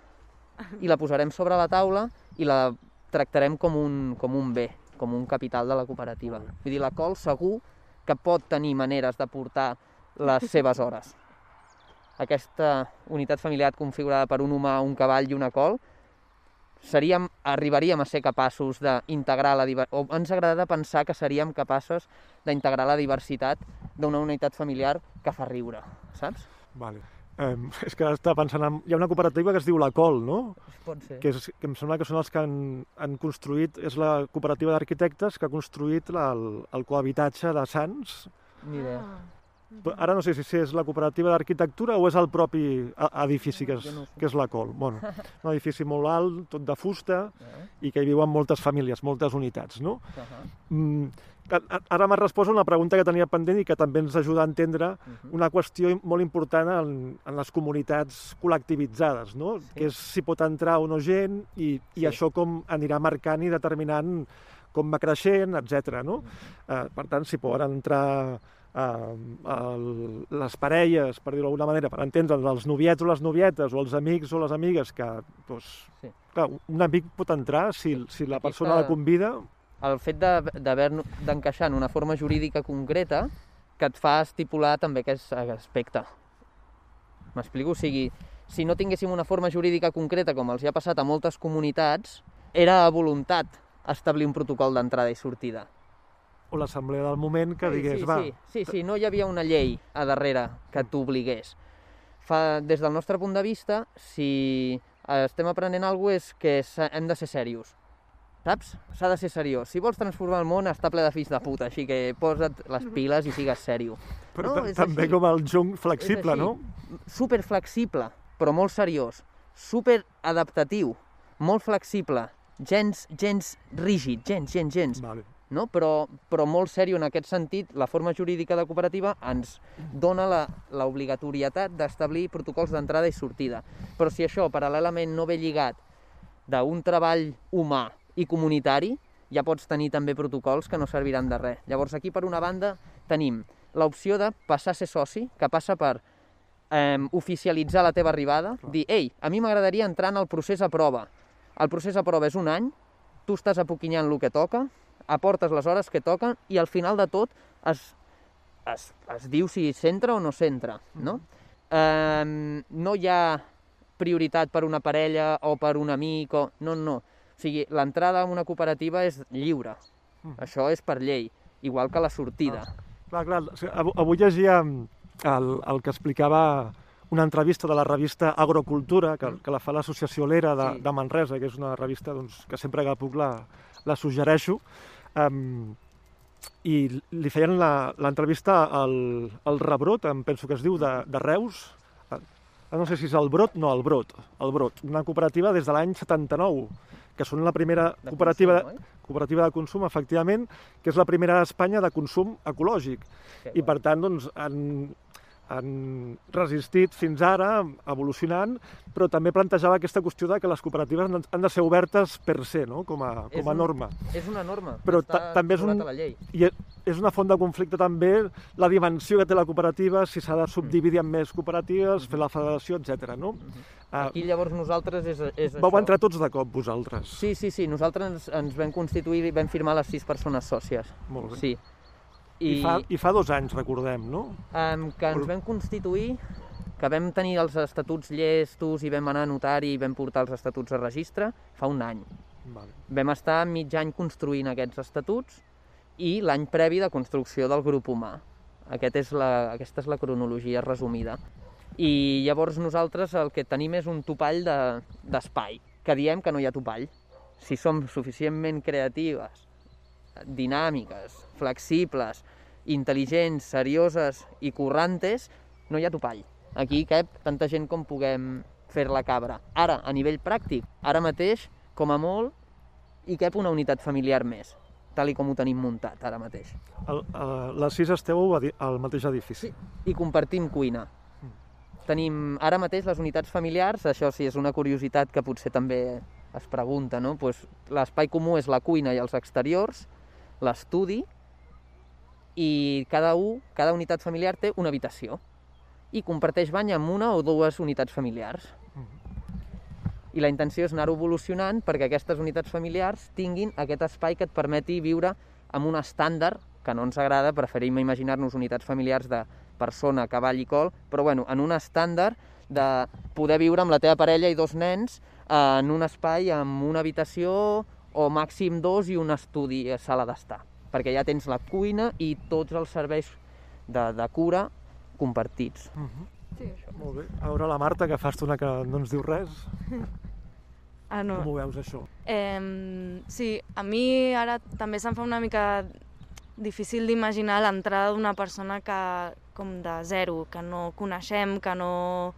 i la posarem sobre la taula i la tractarem com un, com un bé, com un capital de la cooperativa. Vull dir, la col segur que pot tenir maneres de portar les seves hores. Aquesta unitat familiar configurada per un humà, un cavall i una col, seríem, arribaríem a ser capaços d'integrar la diversitat, o ens agrada pensar que seríem capaços d'integrar la diversitat d'una unitat familiar que fa riure, saps? Vale. Eh, és que estava pensant, en... hi ha una cooperativa que es diu La Col, no? Pot ser. Que, és, que em sembla que són els que han, han construït, és la cooperativa d'arquitectes que ha construït la, el, el cohabitatge de Sants. Ni idea. Però Ara no sé si és la cooperativa d'arquitectura o és el propi edifici que és, que és la Col. Bueno, un edifici molt alt, tot de fusta, i que hi viuen moltes famílies, moltes unitats, no? Mm, ara m'has respost una pregunta que tenia pendent i que també ens ajuda a entendre una qüestió molt important en, en les comunitats col·lectivitzades, no? Sí. que és si pot entrar o no gent i, i Sí. això com anirà marcant i determinant com va creixent, etc. No? Eh, per tant, si poden entrar eh, el, les parelles, per dir-ho d'alguna manera, per entendre'ns, els noviets o les novietes, o els amics o les amigues, que, doncs, Sí. clar, un amic pot entrar si, si la persona està- la convida, El fet de- d'encaixar en una forma jurídica concreta que et fa estipular també aquest aspecte. M'explico? O sigui, si no tinguéssim una forma jurídica concreta, com els hi ha passat a moltes comunitats, era a voluntat establir un protocol d'entrada i sortida. O l'assemblea del moment que digués, sí, va, sí, sí, sí, no hi havia una llei a darrere que t'obligués. Fa, des del nostre punt de vista, si estem aprenent alguna cosa és que hem de ser serios. Saps? S'ha de ser seriós. Si vols transformar el món, està ple de fills de puta, així que posa't les piles i sigues serio. però no, també així. com el jung flexible, no? Super flexible, però molt seriós. Super adaptatiu, molt flexible, gens, gens rígid, gens, gens, gens Vale. No? però, però molt sèrio en aquest sentit, la forma jurídica de cooperativa ens dona la- l'obligatorietat d'establir protocols d'entrada i sortida. Però si això paral·lelament no ve lligat d'un treball humà i comunitari, ja pots tenir també protocols que no serviran de res. Llavors aquí, per una banda, tenim l'opció de passar a ser soci, que passa per eh, oficialitzar la teva arribada, dir, ei, a mi m'agradaria entrar en el procés a prova. El procés a prova és un any, tu estàs apoquinyant el que toca, aportes les hores que toquen i al final de tot es, es, es diu si s'entra o no s'entra, no? Eh, no hi ha prioritat per una parella o per un amic o... No, no. O sigui, l'entrada a una cooperativa és lliure. Això és per llei, igual que la sortida. Clar, clar, av- avui llegia el, el que explicava una entrevista de la revista Agrocultura, que, que la fa l'associació Lera de, Sí. de Manresa, que és una revista doncs, que sempre que puc la, la suggereixo, um, i li feien la- l'entrevista al, al Rebrot, em penso que es diu, de, de Reus, Ah, no sé si és el Brot, no, el Brot, el Brot, una cooperativa des de l'any 79, que són la primera De cooperativa, consum, cooperativa de consum, efectivament, que és la primera a Espanya de consum ecològic. Que I, per tant, doncs, han, han resistit fins ara, evolucionant, però també plantejava aquesta qüestió de que les cooperatives han de ser obertes per se, no? com, a, És com a un- norma. És una norma. Però està ta- també és un- la llei. I e- és una font de conflicte també la dimensió que té la cooperativa, si s'ha de subdividir en més cooperatives, fer la federació, etc. no? Ah, Aquí llavors nosaltres és, és Vau això. entrar tots de cop, vosaltres. Sí, sí, sí. Nosaltres ens, ens vam constituir i vam firmar les sis persones sòcies. Molt bé. Sí. I, I, fa, I fa dos anys, recordem, no? Um, que ens vam constituir, que vam tenir els estatuts llestos i vam anar a notari i vam portar els estatuts a registre fa un any. Vale. Vam estar mig any construint aquests estatuts i l'any previ de construcció del grup humà. Aquest és la, aquesta és la cronologia resumida. I llavors nosaltres el que tenim és un topall de- d'espai, de, que diem que no hi ha topall. Si som suficientment creatives, dinàmiques, flexibles, intel·ligents, serioses i currantes, no hi ha topall. Aquí cap tanta gent com puguem fer la cabra. Ara, a nivell pràctic, ara mateix, com a molt, hi cap una unitat familiar més, tal i com ho tenim muntat ara mateix. El, el, les sis esteu al mateix edifici. I compartim cuina. Tenim ara mateix les unitats familiars, això sí és una curiositat que potser també es pregunta, no? Pues, L'espai comú és la cuina i els exteriors, l'estudi, i cada un, cada unitat familiar té una habitació i comparteix bany amb una o dues unitats familiars. I la intenció és anar evolucionant perquè aquestes unitats familiars tinguin aquest espai que et permeti viure amb un estàndard que no ens agrada, preferim imaginar-nos unitats familiars de persona, cavall i col, però bueno, en un estàndard de poder viure amb la teva parella i dos nens eh, en un espai amb una habitació o màxim dos i un estudi a sala d'estar, perquè ja tens la cuina i tots els serveis de, de cura compartits. Sí. Molt bé. A veure, la Marta, que fa estona que no ens diu res. Ah, no. Com ho veus, això? Eh, sí, a mi ara també se'm fa una mica difícil d'imaginar l'entrada d'una persona que com de zero, que no coneixem, que no...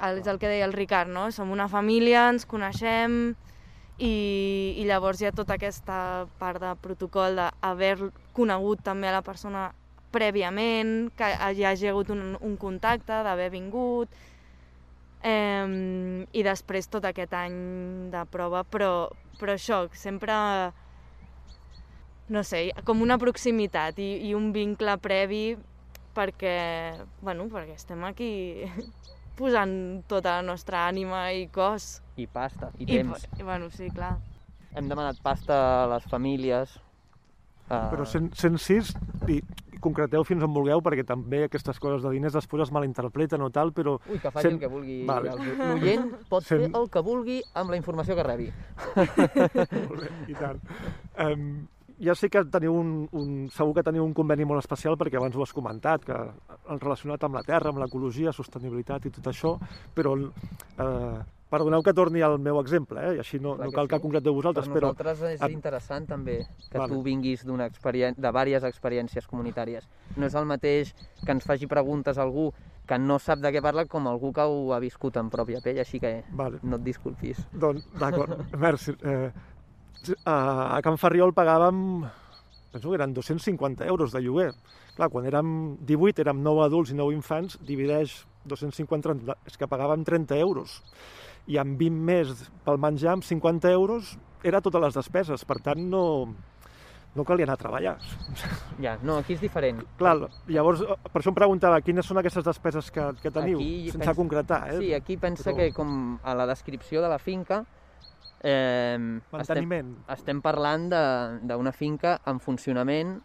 El, és el que deia el Ricard, no? Som una família, ens coneixem i, i llavors hi ha tota aquesta part de protocol d'haver conegut també a la persona prèviament, que hi hagi hagut un, un contacte, d'haver vingut, eh, i després tot aquest any de prova, però, però això, sempre, no sé, com una proximitat i, i un vincle previ perquè, bueno, perquè estem aquí posant tota la nostra ànima i cos. I pasta, i I, temps. i bueno, sí, clar. Hem demanat pasta a les famílies. Uh, Però 100, 106, i concreteu fins on vulgueu, perquè també aquestes coses de diners després es malinterpreten o tal, però... Ui, que faci cent- el que vulgui. Vale. L'oient pot fer Cent- el que vulgui amb la informació que rebi. Molt bé, i tant. Um, ja sé que teniu un, un, segur que teniu un conveni molt especial perquè abans ho has comentat, que el relacionat amb la terra, amb l'ecologia, sostenibilitat i tot això, però eh, perdoneu que torni al meu exemple, eh? i així no, Clar no que cal que sí. concreteu vosaltres, per però nosaltres és interessant també que Vale. tu vinguis d'una experien... de diverses experiències comunitàries. No és el mateix que ens faci preguntes algú que no sap de què parla com algú que ho ha viscut en pròpia pell, així que Vale. no et disculpis. Doncs, d'acord, merci. Eh, a, a Can Ferriol pagàvem, penso que eren 250 euros de lloguer. Clar, quan érem 18, érem 9 adults i 9 infants, divideix 250, en- és que pagàvem 30 euros. I amb 20 més pel menjar, amb 50 euros, era totes les despeses. Per tant, no, no calia anar a treballar. Ja, no, aquí és diferent. Clar, llavors, per això em preguntava quines són aquestes despeses que, que teniu, Aquí sense penso- concretar. Eh? Sí, aquí pensa Però- que com a la descripció de la finca eh, estem, Manteniment. estem parlant de- d'una finca en funcionament,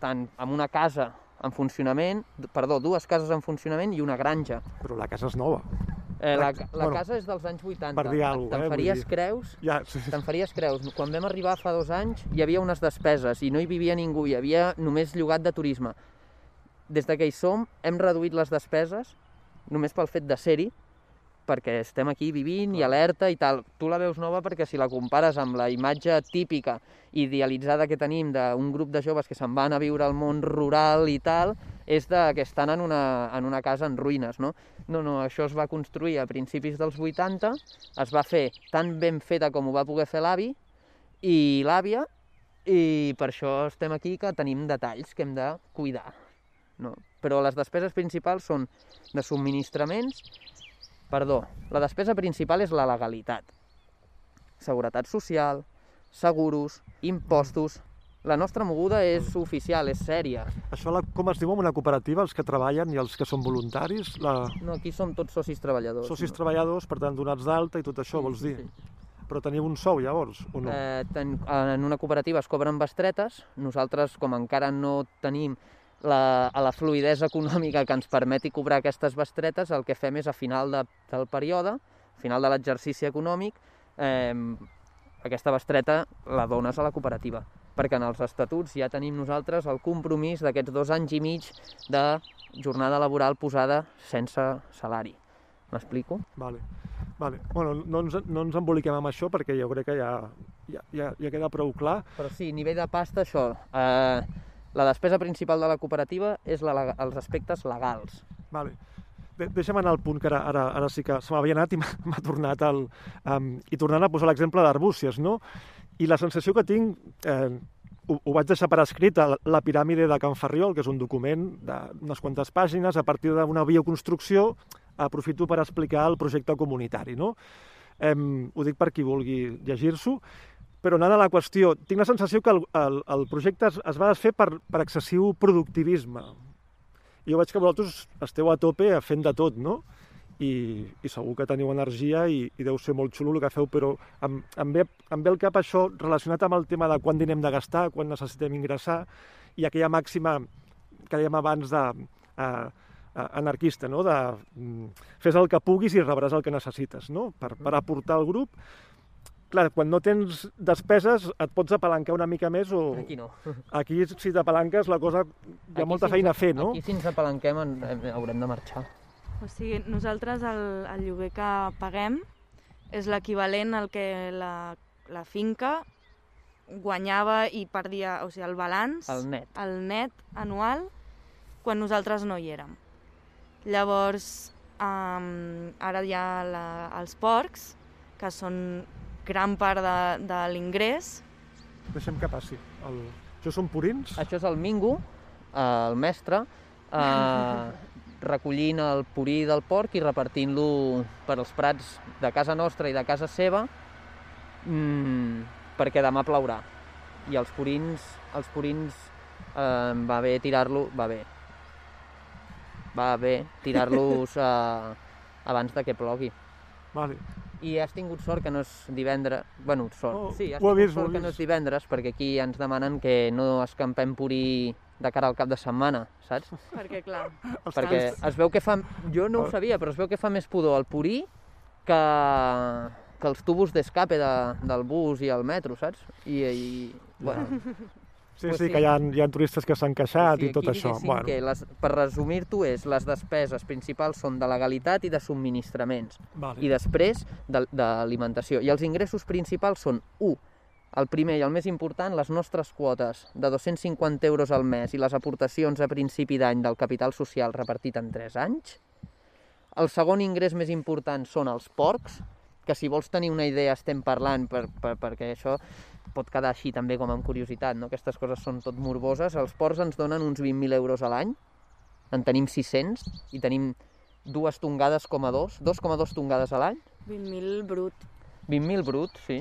tant amb una casa en funcionament, perdó, dues cases en funcionament i una granja. Però la casa és nova. Eh, la, la Bueno, casa és dels anys 80. per dir alguna cosa, Te'n eh, faries dir. creus? Ja, sí, sí. Te'n faries creus. Quan vam arribar fa dos anys hi havia unes despeses i no hi vivia ningú, hi havia només llogat de turisme. Des de que hi som hem reduït les despeses només pel fet de ser-hi perquè estem aquí vivint i alerta i tal. Tu la veus nova perquè si la compares amb la imatge típica idealitzada que tenim d'un grup de joves que se'n van a viure al món rural i tal, és de que estan en una, en una casa en ruïnes, no? No, no, això es va construir a principis dels 80, es va fer tan ben feta com ho va poder fer l'avi i l'àvia, i per això estem aquí que tenim detalls que hem de cuidar. No? Però les despeses principals són de subministraments, perdó, la despesa principal és la legalitat. Seguretat social, seguros, impostos... La nostra moguda és oficial, és sèria. Això, la, com es diu en una cooperativa, els que treballen i els que són voluntaris? La... No, aquí som tots socis treballadors. Socis no? treballadors, per tant, donats d'alta i tot això, Sí, vols dir? sí. Però teniu un sou, llavors, o no? Eh, ten, en una cooperativa es cobren bestretes, nosaltres, com encara no tenim la, a la fluidesa econòmica que ens permeti cobrar aquestes bestretes, el que fem és a final de, del període, a final de l'exercici econòmic, eh, aquesta bestreta la dones a la cooperativa, perquè en els estatuts ja tenim nosaltres el compromís d'aquests dos anys i mig de jornada laboral posada sense salari. M'explico? Vale. Vale. Bueno, no ens, no ens emboliquem amb això perquè jo crec que ja, ja, ja, ja queda prou clar. Però sí, nivell de pasta, això. Eh, la despesa principal de la cooperativa és la, els aspectes legals. Vale. De deixa'm anar al punt que ara, ara, ara sí que se m'havia anat i m'ha tornat al... Um, I tornant a posar l'exemple d'Arbúcies, no? I la sensació que tinc, eh, ho, ho vaig deixar per escrit, a la piràmide de Can Ferriol, que és un document d'unes quantes pàgines, a partir d'una bioconstrucció, aprofito per explicar el projecte comunitari, no? Eh, ho dic per qui vulgui llegir-s'ho, però anant a la qüestió, tinc la sensació que el, el, el projecte es, es va desfer per, per excessiu productivisme. Jo veig que vosaltres esteu a tope fent de tot, no? I, i segur que teniu energia i, i deu ser molt xulo el que feu, però em, em, ve, em ve al cap això relacionat amb el tema de quan dinem de gastar, quan necessitem ingressar, i aquella màxima que dèiem abans de eh, eh, anarquista, no? de mm, fes el que puguis i rebràs el que necessites, no? per, per aportar al grup. Clar, quan no tens despeses et pots apalancar una mica més o... Aquí no. Aquí, si t'apalanques, la cosa... Hi ha Aquí molta feina a fer, no? Aquí si ens apalanquem en, en, haurem de marxar. O sigui, nosaltres el, el lloguer que paguem és l'equivalent al que la, la finca guanyava i perdia, o sigui, el balanç, El net. el net anual, quan nosaltres no hi érem. Llavors, um, ara hi ha la, els porcs, que són gran part de, de l'ingrés, Deixem que passi. El... Això són purins? Això és el Mingo, eh, el mestre, eh, recollint el purí del porc i repartint-lo per als prats de casa nostra i de casa seva, mm, perquè demà plourà. I els purins, els purins eh, va bé tirar-lo, va bé. Va bé tirar-los eh, abans de que plogui. Vale. I has tingut sort que no és divendres... Bueno, sort. Oh, sí, has tingut vist, sort que no és divendres, perquè aquí ens demanen que no escampem purí de cara al cap de setmana, saps? perquè clar, perquè es veu que fa... Jo no ho Oh. sabia, però es veu que fa més pudor el purí que, que els tubos d'escape de, del bus i el metro, saps? I, i bueno, Sí, Pues sí, sí. que hi ha, hi ha turistes que s'han queixat sí, i tot això. Bueno, que les, per resumir-t'ho és, les despeses principals són de legalitat i de subministraments vale. i després de- d'alimentació. I els ingressos principals són 1. El primer i el més important, les nostres quotes de 250 euros al mes i les aportacions a principi d'any del capital social repartit en 3 anys. El segon ingrés més important són els porcs, que si vols tenir una idea estem parlant, per, per, perquè això pot quedar així també com amb curiositat, no? aquestes coses són tot morboses. Els porcs ens donen uns 20.000 euros a l'any, en tenim 600 i tenim dues tongades com a dos, 2,2 tongades a l'any, 20.000 brut. 20.000 brut, sí.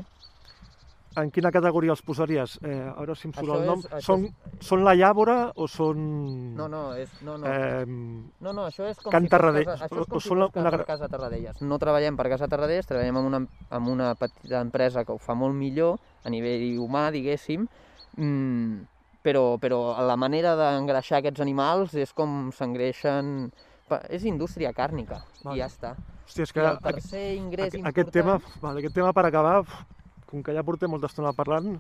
En quina categoria els posaries? Eh, a veure si em surt Això el nom. és- són, són la llàvora o són... No, no, és, no, no. Eh, No, no, això és com Can si fos Tarradell- casa, això és o com si són fos una gra- casa Tarradellas. No treballem per Casa Tarradellas, treballem amb una, amb una petita empresa que ho fa molt millor a nivell humà, diguéssim, mm, però, però la manera d'engreixar aquests animals és com s'engreixen... És indústria càrnica, Vale. i ja està. hòstia, és I que el tercer ingrés aquest, aquest, tema, important... vale, aquest tema per acabar, com que ja portem molta estona parlant,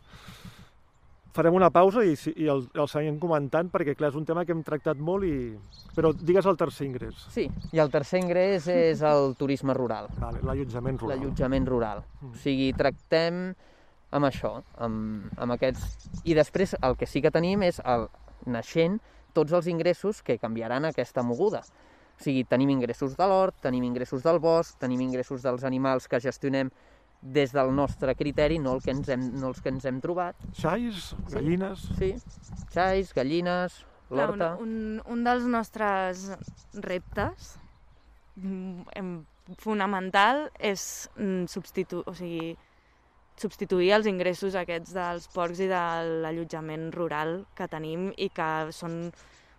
farem una pausa i, i el, el seguim comentant, perquè clar, és un tema que hem tractat molt i... Però digues el tercer ingrés. Sí, i el tercer ingrés és el turisme rural. Vale, l'allotjament rural. l'allotjament rural. Mm. O sigui, tractem amb això, amb, amb aquests... I després el que sí que tenim és el naixent tots els ingressos que canviaran aquesta moguda. O sigui, tenim ingressos de l'hort, tenim ingressos del bosc, tenim ingressos dels animals que gestionem des del nostre criteri, no, el que ens hem, no els que ens hem trobat. Xais, gallines... Sí, xais, gallines, l'horta... un, un, un dels nostres reptes mm, fonamental és mm, substitu o sigui, substituir els ingressos aquests dels porcs i de l'allotjament rural que tenim i que són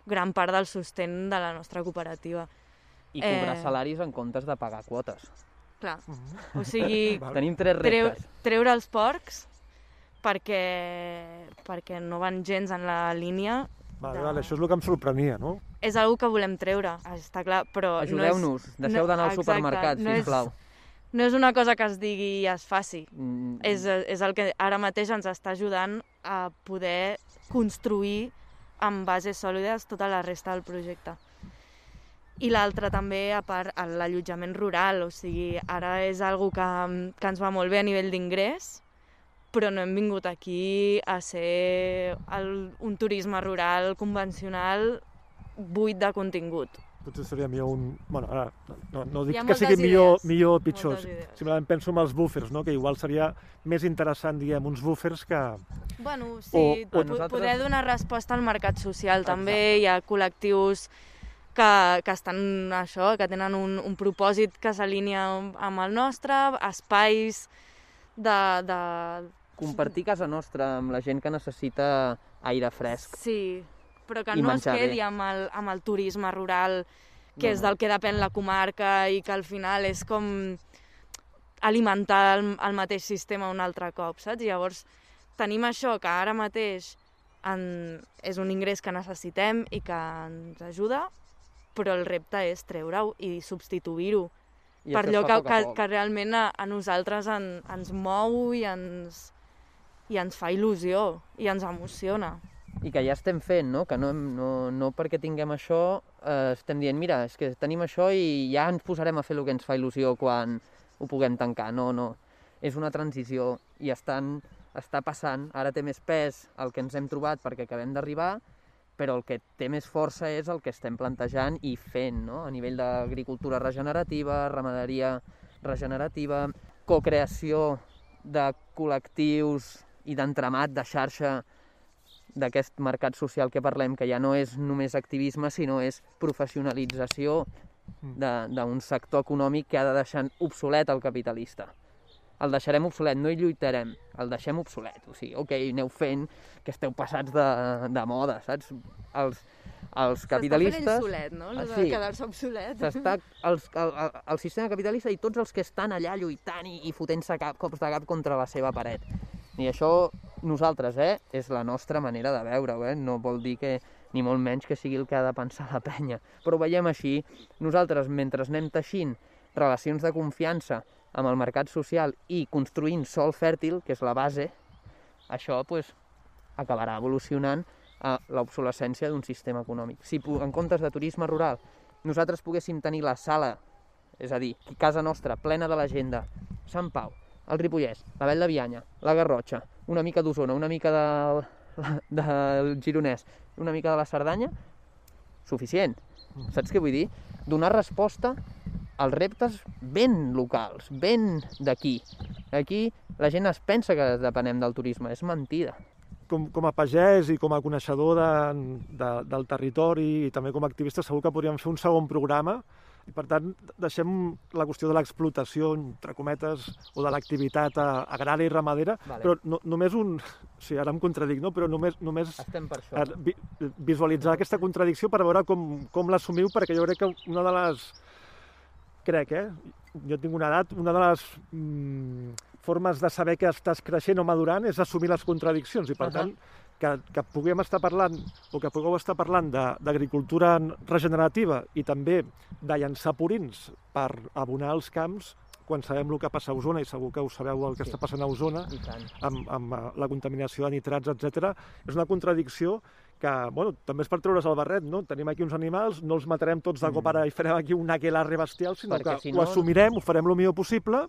gran part del sostén de la nostra cooperativa. I cobrar eh, salaris en comptes de pagar quotes. Clar, o sigui. Tenim tres treu, treure els porcs perquè, perquè no van gens en la línia Vale, de- vale, això és el que em sorprenia, no? és algo que volem treure, està clar, però Ajudeu-nos, no és, deixeu d'anar al supermercat, no és- sisplau. No és una cosa que es digui i es faci. Mm, És, és el que ara mateix ens està ajudant a poder construir amb bases sòlides tota la resta del projecte. I l'altre també, a part, l'allotjament rural, o sigui, ara és algo que, que ens va molt bé a nivell d'ingrés, però no hem vingut aquí a ser el, un turisme rural convencional buit de contingut. Potser seria millor un... Bueno, ara, no, no dic que sigui moltes millor, idees, millor o pitjor, idees. simplement penso en els buffers, no? que igual seria més interessant, diguem, uns buffers que... Bueno, sí, O- o, nosaltres- poder donar resposta al mercat social també. Hi ha col·lectius que, que estan això, que tenen un, un propòsit que s'alinea amb el nostre, espais de, de... compartir casa nostra amb la gent que necessita aire fresc. Sí, però que no es bé. quedi amb el, amb el turisme rural, que No, és del que depèn la comarca i que al final és com alimentar el, el mateix sistema un altre cop, saps? Llavors, tenim això que ara mateix en, és un ingrés que necessitem i que ens ajuda, però el repte és treure-ho i substituir-ho I per allò que, que, que realment a, a nosaltres en, ens mou i ens, i ens fa il·lusió i ens emociona. I que ja estem fent, no? Que no, no, no perquè tinguem això eh, estem dient, mira, és que tenim això i ja ens posarem a fer el que ens fa il·lusió quan ho puguem tancar. No, no. És una transició i estan, està passant. Ara té més pes el que ens hem trobat perquè acabem d'arribar, però el que té més força és el que estem plantejant i fent, no? a nivell d'agricultura regenerativa, ramaderia regenerativa, cocreació de col·lectius i d'entramat de xarxa d'aquest mercat social que parlem, que ja no és només activisme, sinó és professionalització de- d'un sector econòmic que ha de deixar obsolet el capitalista. El deixarem obsolet, no hi lluitarem, el deixem obsolet. O sigui, ok, aneu fent que esteu passats de, de moda, saps? Els, els capitalistes... S'està fent insolet, no? Ah, Lo de sí. quedar-se obsolet. S'està els, el, el, el sistema capitalista i tots els que estan allà lluitant i, i fotent-se cap, cops de cap contra la seva paret. I això nosaltres, eh, és la nostra manera de veure-ho, eh? no vol dir que ni molt menys que sigui el que ha de pensar la penya. Però veiem així, nosaltres, mentre anem teixint relacions de confiança amb el mercat social i construint sol fèrtil, que és la base, això pues, acabarà evolucionant a l'obsolescència d'un sistema econòmic. Si en comptes de turisme rural nosaltres poguéssim tenir la sala, és a dir, casa nostra, plena de l'agenda, Sant Pau, el Ripollès, la Vall de Bianya, la Garrotxa, una mica d'Osona, una mica del, del Gironès, una mica de la Cerdanya, suficient. Saps què vull dir? Donar resposta als reptes ben locals, ben d'aquí. Aquí la gent es pensa que depenem del turisme, és mentida. Com, com a pagès i com a coneixedor de, de, del territori i també com a activista segur que podríem fer un segon programa i per tant deixem la qüestió de l'explotació, entre cometes, o de l'activitat agrària i ramadera, Vale. però no, només un... Sí, ara em contradic, no? Però només, només Estem per això. eh, vi, visualitzar aquesta contradicció per veure com, com l'assumiu, perquè jo crec que una de les... Crec, eh? Jo tinc una edat, una de les mm, formes de saber que estàs creixent o madurant és assumir les contradiccions i per Ahà. tant que, que puguem estar parlant o que pugueu estar parlant d'agricultura regenerativa i també de llançar purins per abonar els camps, quan sabem el que passa a Osona, i segur que ho sabeu el que Sí. està passant a Osona, amb, amb eh, la contaminació de nitrats, etc. És una contradicció que, bueno, també és per treure's el barret, no? Tenim aquí uns animals, no els matarem tots de cop ara i farem aquí un aquelarre bestial, sinó Perquè que si ho no- assumirem, ho farem el millor possible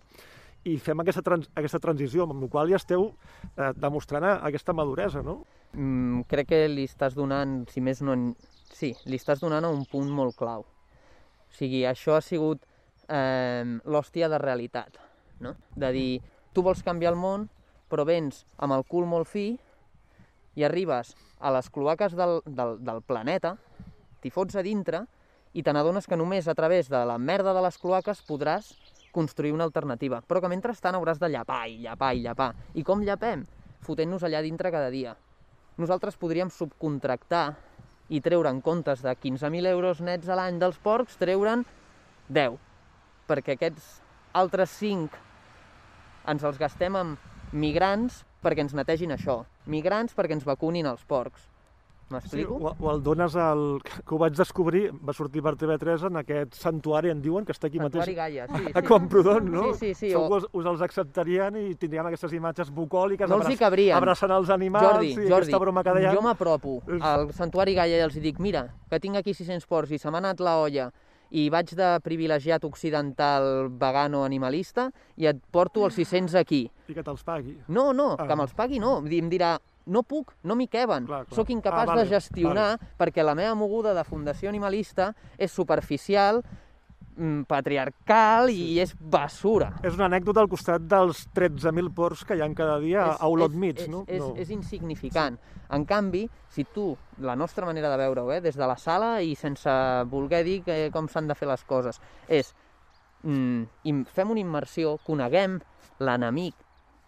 i fem aquesta, trans aquesta transició, amb la qual ja esteu eh, demostrant aquesta maduresa, no? Mm, crec que li estàs donant, si més no... En... Sí, li estàs donant a un punt molt clau. O sigui, això ha sigut eh, l'hòstia de realitat, no? De dir, tu vols canviar el món, però vens amb el cul molt fi i arribes a les cloaques del, del, del planeta, t'hi fots a dintre i te n'adones que només a través de la merda de les cloaques podràs construir una alternativa, però que mentrestant hauràs de llapar i llapar i llapar. I com llapem? Fotent-nos allà dintre cada dia. Nosaltres podríem subcontractar i treure en comptes de 15.000 euros nets a l'any dels porcs, treure'n 10, perquè aquests altres 5 ens els gastem amb migrants perquè ens netegin això, migrants perquè ens vacunin els porcs. M'explico? o, o el dones al... que ho vaig descobrir, va sortir per TV3 en aquest santuari, en diuen, que està aquí Santuari mateix. Gaia, sí, A sí. Camprodon, no? Sí, sí, sí, Segur o- us, us els acceptarien i tindríem aquestes imatges bucòliques No abraç- abraçant els animals Jordi, i Jordi, aquesta broma que deien. jo m'apropo al Santuari Gaia i els dic, mira, que tinc aquí 600 porcs i se m'ha anat la olla i vaig de privilegiat occidental vegano animalista i et porto els 600 aquí. I que te'ls pagui. No, no, Ah. que me'ls pagui no. Em dirà, no puc, no m'hi queben. Clar, clar. Sóc incapaç Ah, vale, de gestionar perquè la meva moguda de fundació animalista és superficial, mm, patriarcal i és basura. És una anècdota al costat dels 13.000 porcs que hi ha cada dia a Olot és, Mig, és, no? És, no. és insignificant. En canvi, si tu, la nostra manera de veure-ho, eh, des de la sala i sense voler dir que, com s'han de fer les coses, és mm, fem una immersió, coneguem l'enemic,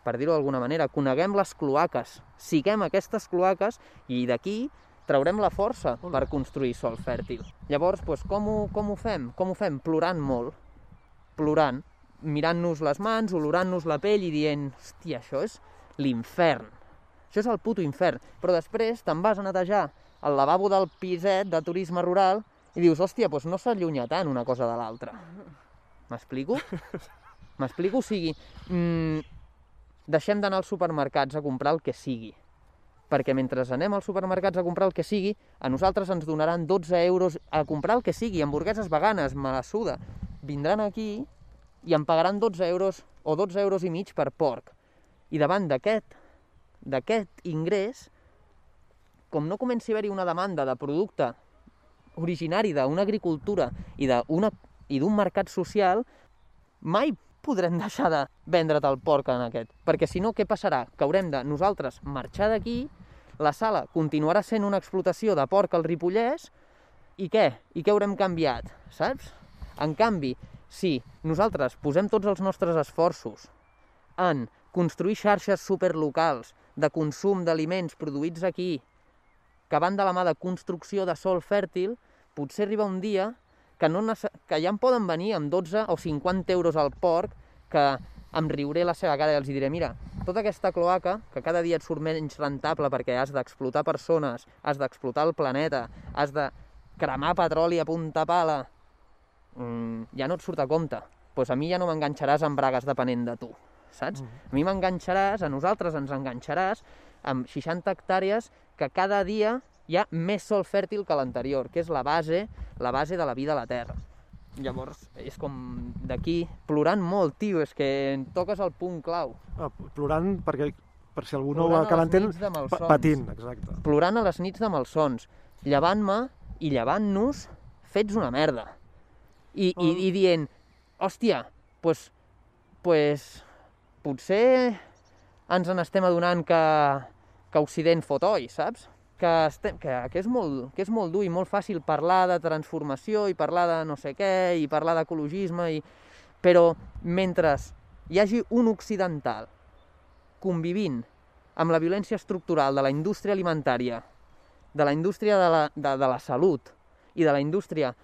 per dir-ho d'alguna manera, coneguem les cloaques, siguem aquestes cloaques i d'aquí traurem la força per construir sol fèrtil. Llavors, doncs, com, ho, com ho fem? Com ho fem? Plorant molt, plorant, mirant-nos les mans, olorant-nos la pell i dient, hòstia, això és l'infern. Això és el puto infern. Però després te'n vas a netejar el lavabo del piset de turisme rural i dius, hòstia, doncs no s'allunya tant una cosa de l'altra. M'explico? M'explico? O sigui, mm, deixem d'anar als supermercats a comprar el que sigui. Perquè mentre anem als supermercats a comprar el que sigui, a nosaltres ens donaran 12 euros a comprar el que sigui, hamburgueses veganes, me la suda. Vindran aquí i em pagaran 12 euros o 12 euros i mig per porc. I davant d'aquest d'aquest ingrés, com no comenci a haver-hi una demanda de producte originari d'una agricultura i d'un mercat social, mai podrem deixar de vendre't el porc en aquest. Perquè si no, què passarà? Que haurem de nosaltres marxar d'aquí, la sala continuarà sent una explotació de porc al Ripollès, i què? I què haurem canviat? Saps? En canvi, si nosaltres posem tots els nostres esforços en construir xarxes superlocals de consum d'aliments produïts aquí, que van de la mà de construcció de sol fèrtil, potser arriba un dia que, no que ja em poden venir amb 12 o 50 euros al porc, que em riuré la seva cara i els diré, mira, tota aquesta cloaca, que cada dia et surt menys rentable perquè has d'explotar persones, has d'explotar el planeta, has de cremar petroli a punta pala, mm, ja no et surt a compte. Doncs a mi ja no m'enganxaràs amb bragues depenent de tu, saps? A mi m'enganxaràs, a nosaltres ens enganxaràs amb 60 hectàrees que cada dia hi ha més sol fèrtil que l'anterior, que és la base, la base de la vida a la Terra. Llavors, és com d'aquí, plorant molt, tio, és que toques el punt clau. Ah, plorant perquè per si algú no ho Plorant acaba entenent, patint, exacte. plorant a les nits de malsons, llevant-me i llevant-nos fets una merda. I, i, i dient, hòstia, pues, pues, potser ens n'estem adonant que, que Occident fot oi, saps? Que, estem, que, que, és molt, que és molt dur i molt fàcil parlar de transformació i parlar de no sé què i parlar d'ecologisme, i... però mentre hi hagi un occidental convivint amb la violència estructural de la indústria alimentària, de la indústria de la, de, de la salut i de la indústria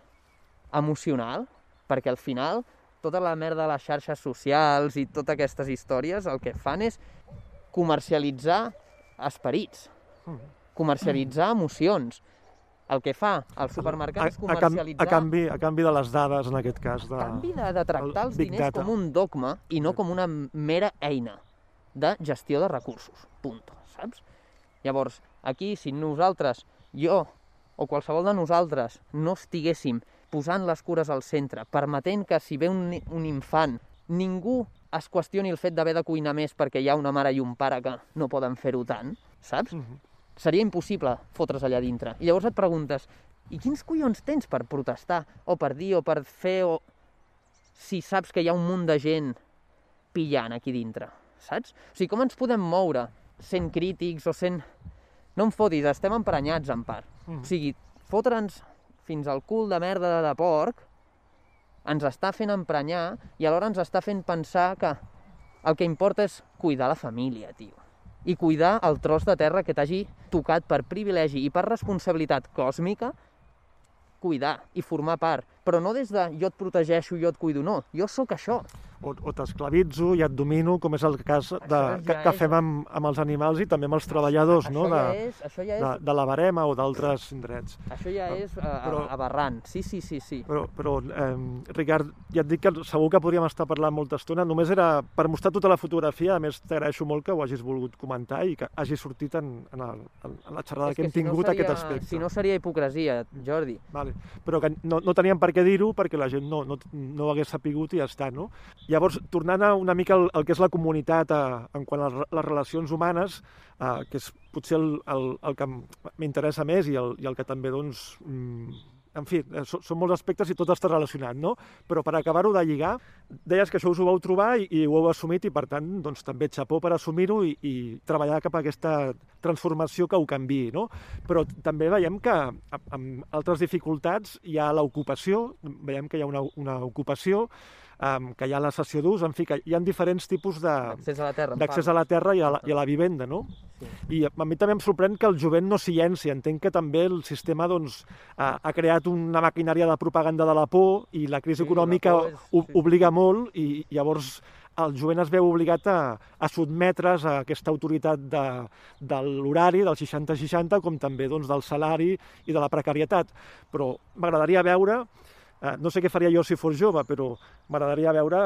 emocional, perquè al final tota la merda de les xarxes socials i totes aquestes històries el que fan és comercialitzar esperits, comercialitzar emocions. el que fa el supermercat és a, cam- comercialitzar... a, canvi, a canvi de les dades, en aquest cas. De, canvi de, de tractar el els diners Data. com un dogma i no com una mera eina de gestió de recursos. Punto, saps? Llavors, aquí, si nosaltres, jo o qualsevol de nosaltres no estiguéssim posant les cures al centre, permetent que si ve un, un infant, ningú es qüestioni el fet d'haver de cuinar més perquè hi ha una mare i un pare que no poden fer-ho tant, saps? Mhm. Seria impossible fotre's allà dintre. I llavors et preguntes, i quins collons tens per protestar, o per dir, o per fer, o si saps que hi ha un munt de gent pillant aquí dintre, saps? O sigui, com ens podem moure sent crítics o sent... No em fotis, estem emprenyats en part. Mhm. O sigui, fotre'ns fins al cul de merda de porc ens està fent emprenyar i alhora ens està fent pensar que el que importa és cuidar la família, tio. I cuidar el tros de terra que t'hagi tocat per privilegi i per responsabilitat còsmica, cuidar i formar part. Però no des de jo et protegeixo, jo et cuido, no. Jo sóc això. o, o t'esclavitzo i et domino, com és el cas de, Això que, ja que és- fem amb, amb els animals i també amb els treballadors, no? això, ja de, és, això ja és, de, de la barema o d'altres indrets. això ja és uh, Però- aberrant. Sí, sí, sí, sí. Però, però eh, Ricard, ja et dic que segur que podríem estar parlant molta estona. Només era per mostrar tota la fotografia. A més, t'agraeixo molt que ho hagis volgut comentar i que hagi sortit en, en, el, en la xerrada És que hem si no tingut seria, aquest aspecte. Si no seria hipocresia, Jordi. Vale. Però que no, no teníem per què dir-ho perquè la gent no, no, no ho hagués sapigut i ja està, no? Llavors, tornant a una mica al, al que és la comunitat a, en quant a les- relacions humanes, eh, que és potser el, el, el que m'interessa més i el, i el que també, doncs, mm, en fi, eh, són molts aspectes i tot està relacionat, no? Però per acabar-ho de lligar, deies que això us ho vau trobar i, i ho heu assumit i, per tant, doncs, també xapó per assumir-ho i, i treballar cap a aquesta transformació que ho canviï, no? Però també veiem que amb altres dificultats hi ha l'ocupació, veiem que hi ha una, una ocupació, um, que hi ha la cessió d'ús, en fi, que hi ha diferents tipus de, Accés a la terra. d'accés a la terra i a la, i a la vivenda, no? Sí. I a mi també em sorprèn que el jovent no s'hi llenci. Entenc que també el sistema doncs, ha, ha creat una maquinària de propaganda de la por i la crisi Sí, la econòmica por és- sí. obliga molt i llavors el jovent es veu obligat a, a sotmetre's a aquesta autoritat de, de l'horari, del 60-60, com també doncs, del salari i de la precarietat. Però m'agradaria veure Eh, no sé què faria jo si fos jove, però m'agradaria veure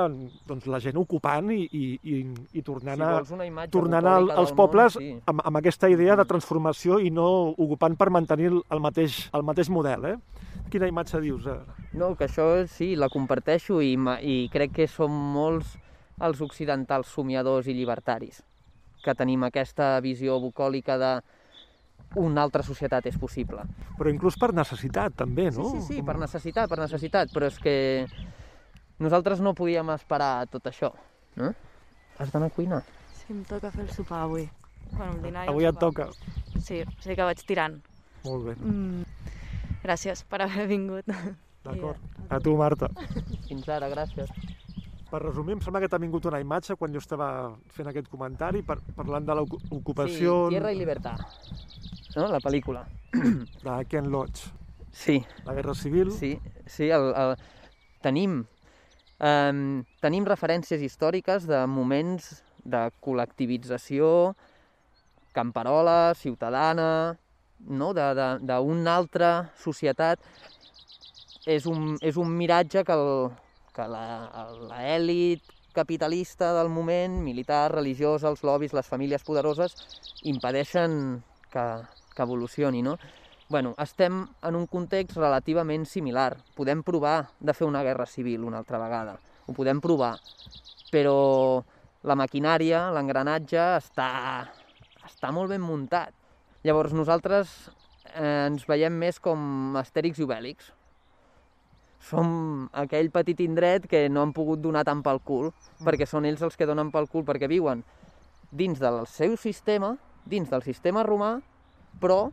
doncs, la gent ocupant i, i, i, i tornant, Si a, tornant al, als pobles món, sí. amb, amb aquesta idea de transformació i no ocupant per mantenir el- mateix, el mateix model. Eh? Quina imatge dius? No, que això sí, la comparteixo i, i crec que som molts els occidentals somiadors i llibertaris que tenim aquesta visió bucòlica de una altra societat és possible. Però inclús per necessitat, també, no? Sí, sí, sí, per necessitat, per necessitat, però és que nosaltres no podíem esperar tot això, no? Has d'anar a cuinar. Sí, em toca fer el sopar avui. Bueno, el dinar i el Avui et toca. Sí, o sigui que vaig tirant. Molt bé, Mm. Gràcies per haver vingut. d'acord. A tu, Marta. Fins ara, gràcies. Per resumir, em sembla que t'ha vingut una imatge quan jo estava fent aquest comentari, per, parlant de l'ocupació Sí, Tierra i Libertad, no? La pel·lícula. de Ken Loach, Sí, la Guerra Civil. Sí, sí el, el, tenim, um, tenim referències històriques de moments de col·lectivització, camperola, ciutadana, no? d'una altra societat. És un, és un miratge que el- que l'elit capitalista del moment, militar, religiós, els lobbies, les famílies poderoses, impedeixen que, que evolucioni, no? bueno, estem en un context relativament similar. Podem provar de fer una guerra civil una altra vegada. Ho podem provar. Però la maquinària, l'engranatge, està, està molt ben muntat. Llavors nosaltres eh, ens veiem més com Astèrix i Obèlix. Som aquell petit indret que no han pogut donar tant pel cul, perquè són ells els que donen pel cul, perquè viuen dins del seu sistema, dins del sistema romà, però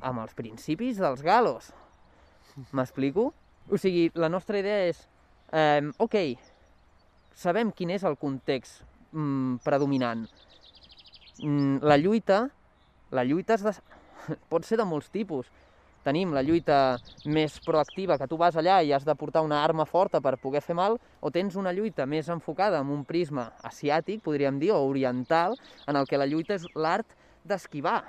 amb els principis dels galos. M'explico? O sigui, la nostra idea és, eh, ok, sabem quin és el context mm, predominant. Mm, la lluita, la lluita és de... pot ser de molts tipus. Tenim la lluita més proactiva, que tu vas allà i has de portar una arma forta per poder fer mal, o tens una lluita més enfocada amb un prisma asiàtic, podríem dir, o oriental, en el que la lluita és l'art d'esquivar.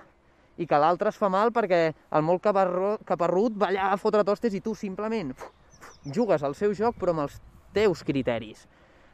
i que l'altre es fa mal perquè el molt caparrut va allà a fotre tostes i tu simplement jugues al seu joc però amb els teus criteris.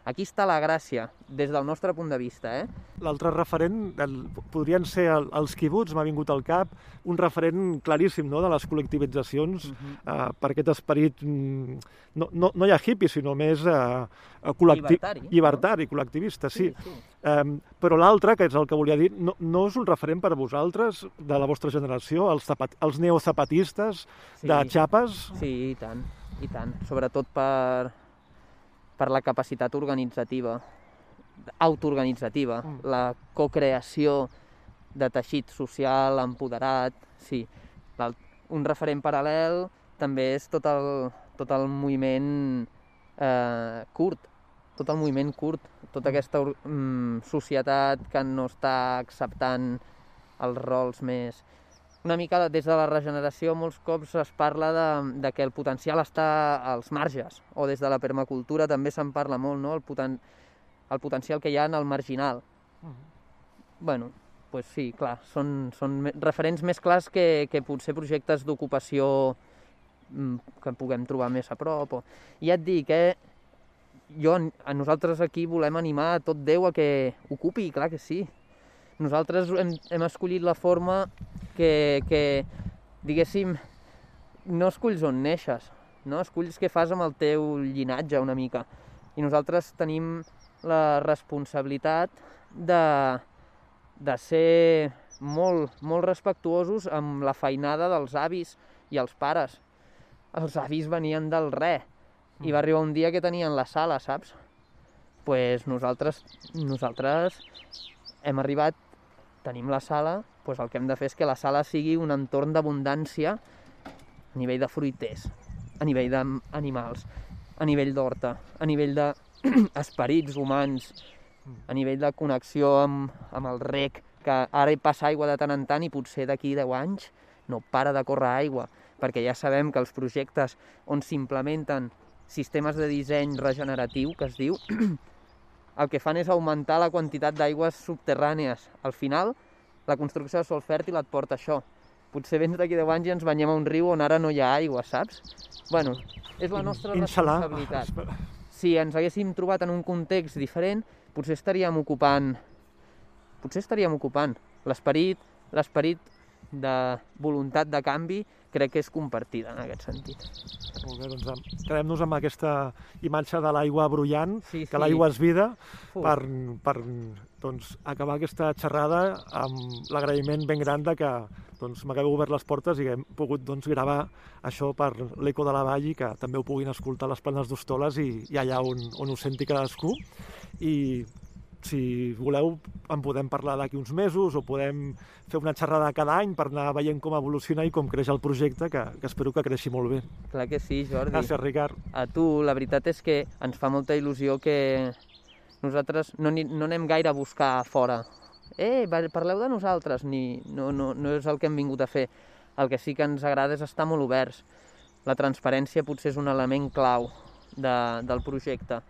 Aquí està la gràcia, des del nostre punt de vista, eh? L'altre referent el, podrien ser el, els quibuts, m'ha vingut al cap, un referent claríssim no, de les col·lectivitzacions uh -huh. eh, per aquest esperit, mm, no, no, no ja hippie, sinó més eh, col·lecti Llibertari, llibertari no? col·lectivista, sí. Sí, sí. Eh, però l'altre, que és el que volia dir, no, no és un referent per a vosaltres, de la vostra generació, els, zapat, els neozapatistes Sí. de Chiapas? Sí, i tant, i tant. Sobretot per, per la capacitat organitzativa, autoorganitzativa, Mm. la cocreació de teixit social empoderat, sí. Un referent paral·lel també és tot el, tot el moviment eh, curt, tot el moviment curt, tota aquesta or- mm, societat que no està acceptant els rols més... Una mica des de la regeneració molts cops es parla de, de que el potencial està als marges, o des de la permacultura també se'n parla molt, no? el, poten, el potencial que hi ha en el marginal. Bueno, pues sí, clar, són, són referents més clars que, que potser projectes d'ocupació mm, que puguem trobar més a prop. O... I ja et dic, eh, jo, a nosaltres aquí volem animar a tot Déu a que ocupi, clar que sí. Nosaltres hem, hem escollit la forma que, que, diguéssim, no esculls on neixes, no? esculls què fas amb el teu llinatge una mica. I nosaltres tenim la responsabilitat de, de ser molt, molt respectuosos amb la feinada dels avis i els pares. Els avis venien del re i va arribar un dia que tenien la sala, saps? pues nosaltres, nosaltres hem arribat, tenim la sala, pues el que hem de fer és que la sala sigui un entorn d'abundància a nivell de fruiters, a nivell d'animals, a nivell d'horta, a nivell d'esperits humans, a nivell de connexió amb, amb el rec, que ara hi passa aigua de tant en tant i potser d'aquí 10 anys no para de córrer aigua, perquè ja sabem que els projectes on s'implementen sistemes de disseny regeneratiu, que es diu, el que fan és augmentar la quantitat d'aigües subterrànies. Al final, la construcció de sol fèrtil et porta això. Potser vens d'aquí 10 anys i ens banyem a un riu on ara no hi ha aigua, saps? Bueno, és la nostra Inshallah. responsabilitat. Si ens haguéssim trobat en un context diferent, potser estaríem ocupant potser estaríem ocupant l'esperit l'esperit de voluntat de canvi crec que és compartida en aquest sentit. Molt bé, doncs quedem-nos amb aquesta imatge de l'aigua brullant, Sí, que sí. l'aigua és vida, Uf. per, per doncs, acabar aquesta xerrada amb l'agraïment ben gran de que doncs, m'hagueu obert les portes i que hem pogut doncs, gravar això per l'Eco de la Vall i que també ho puguin escoltar les planes d'Hostoles i, i allà on, on ho senti cadascú. I si voleu en podem parlar d'aquí uns mesos o podem fer una xerrada cada any per anar veient com evoluciona i com creix el projecte, que, que espero que creixi molt bé. Clar que sí, Jordi. Gràcies, Ricard. A tu, la veritat és que ens fa molta il·lusió que nosaltres no, ni, no anem gaire a buscar fora. Eh, parleu de nosaltres, ni, no, no, no és el que hem vingut a fer. El que sí que ens agrada és estar molt oberts. La transparència potser és un element clau de, del projecte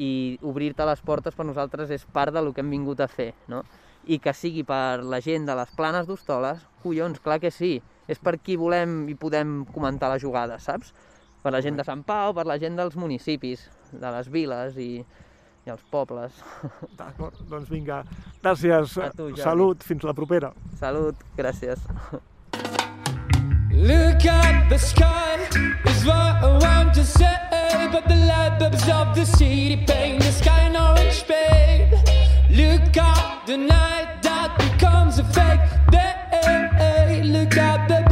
i obrir-te les portes per nosaltres és part del que hem vingut a fer, no? I que sigui per la gent de les planes d'Hostoles, collons, clar que sí. És per qui volem i podem comentar la jugada, saps? Per la gent de Sant Pau, per la gent dels municipis, de les viles i, i els pobles. D'acord, doncs vinga. Gràcies, A tu, Jordi. salut, fins la propera. Salut, gràcies. Look at the sky is what I want to say, but the light of the city paint the sky an orange shade. Look at the night that becomes a fake day. Look at the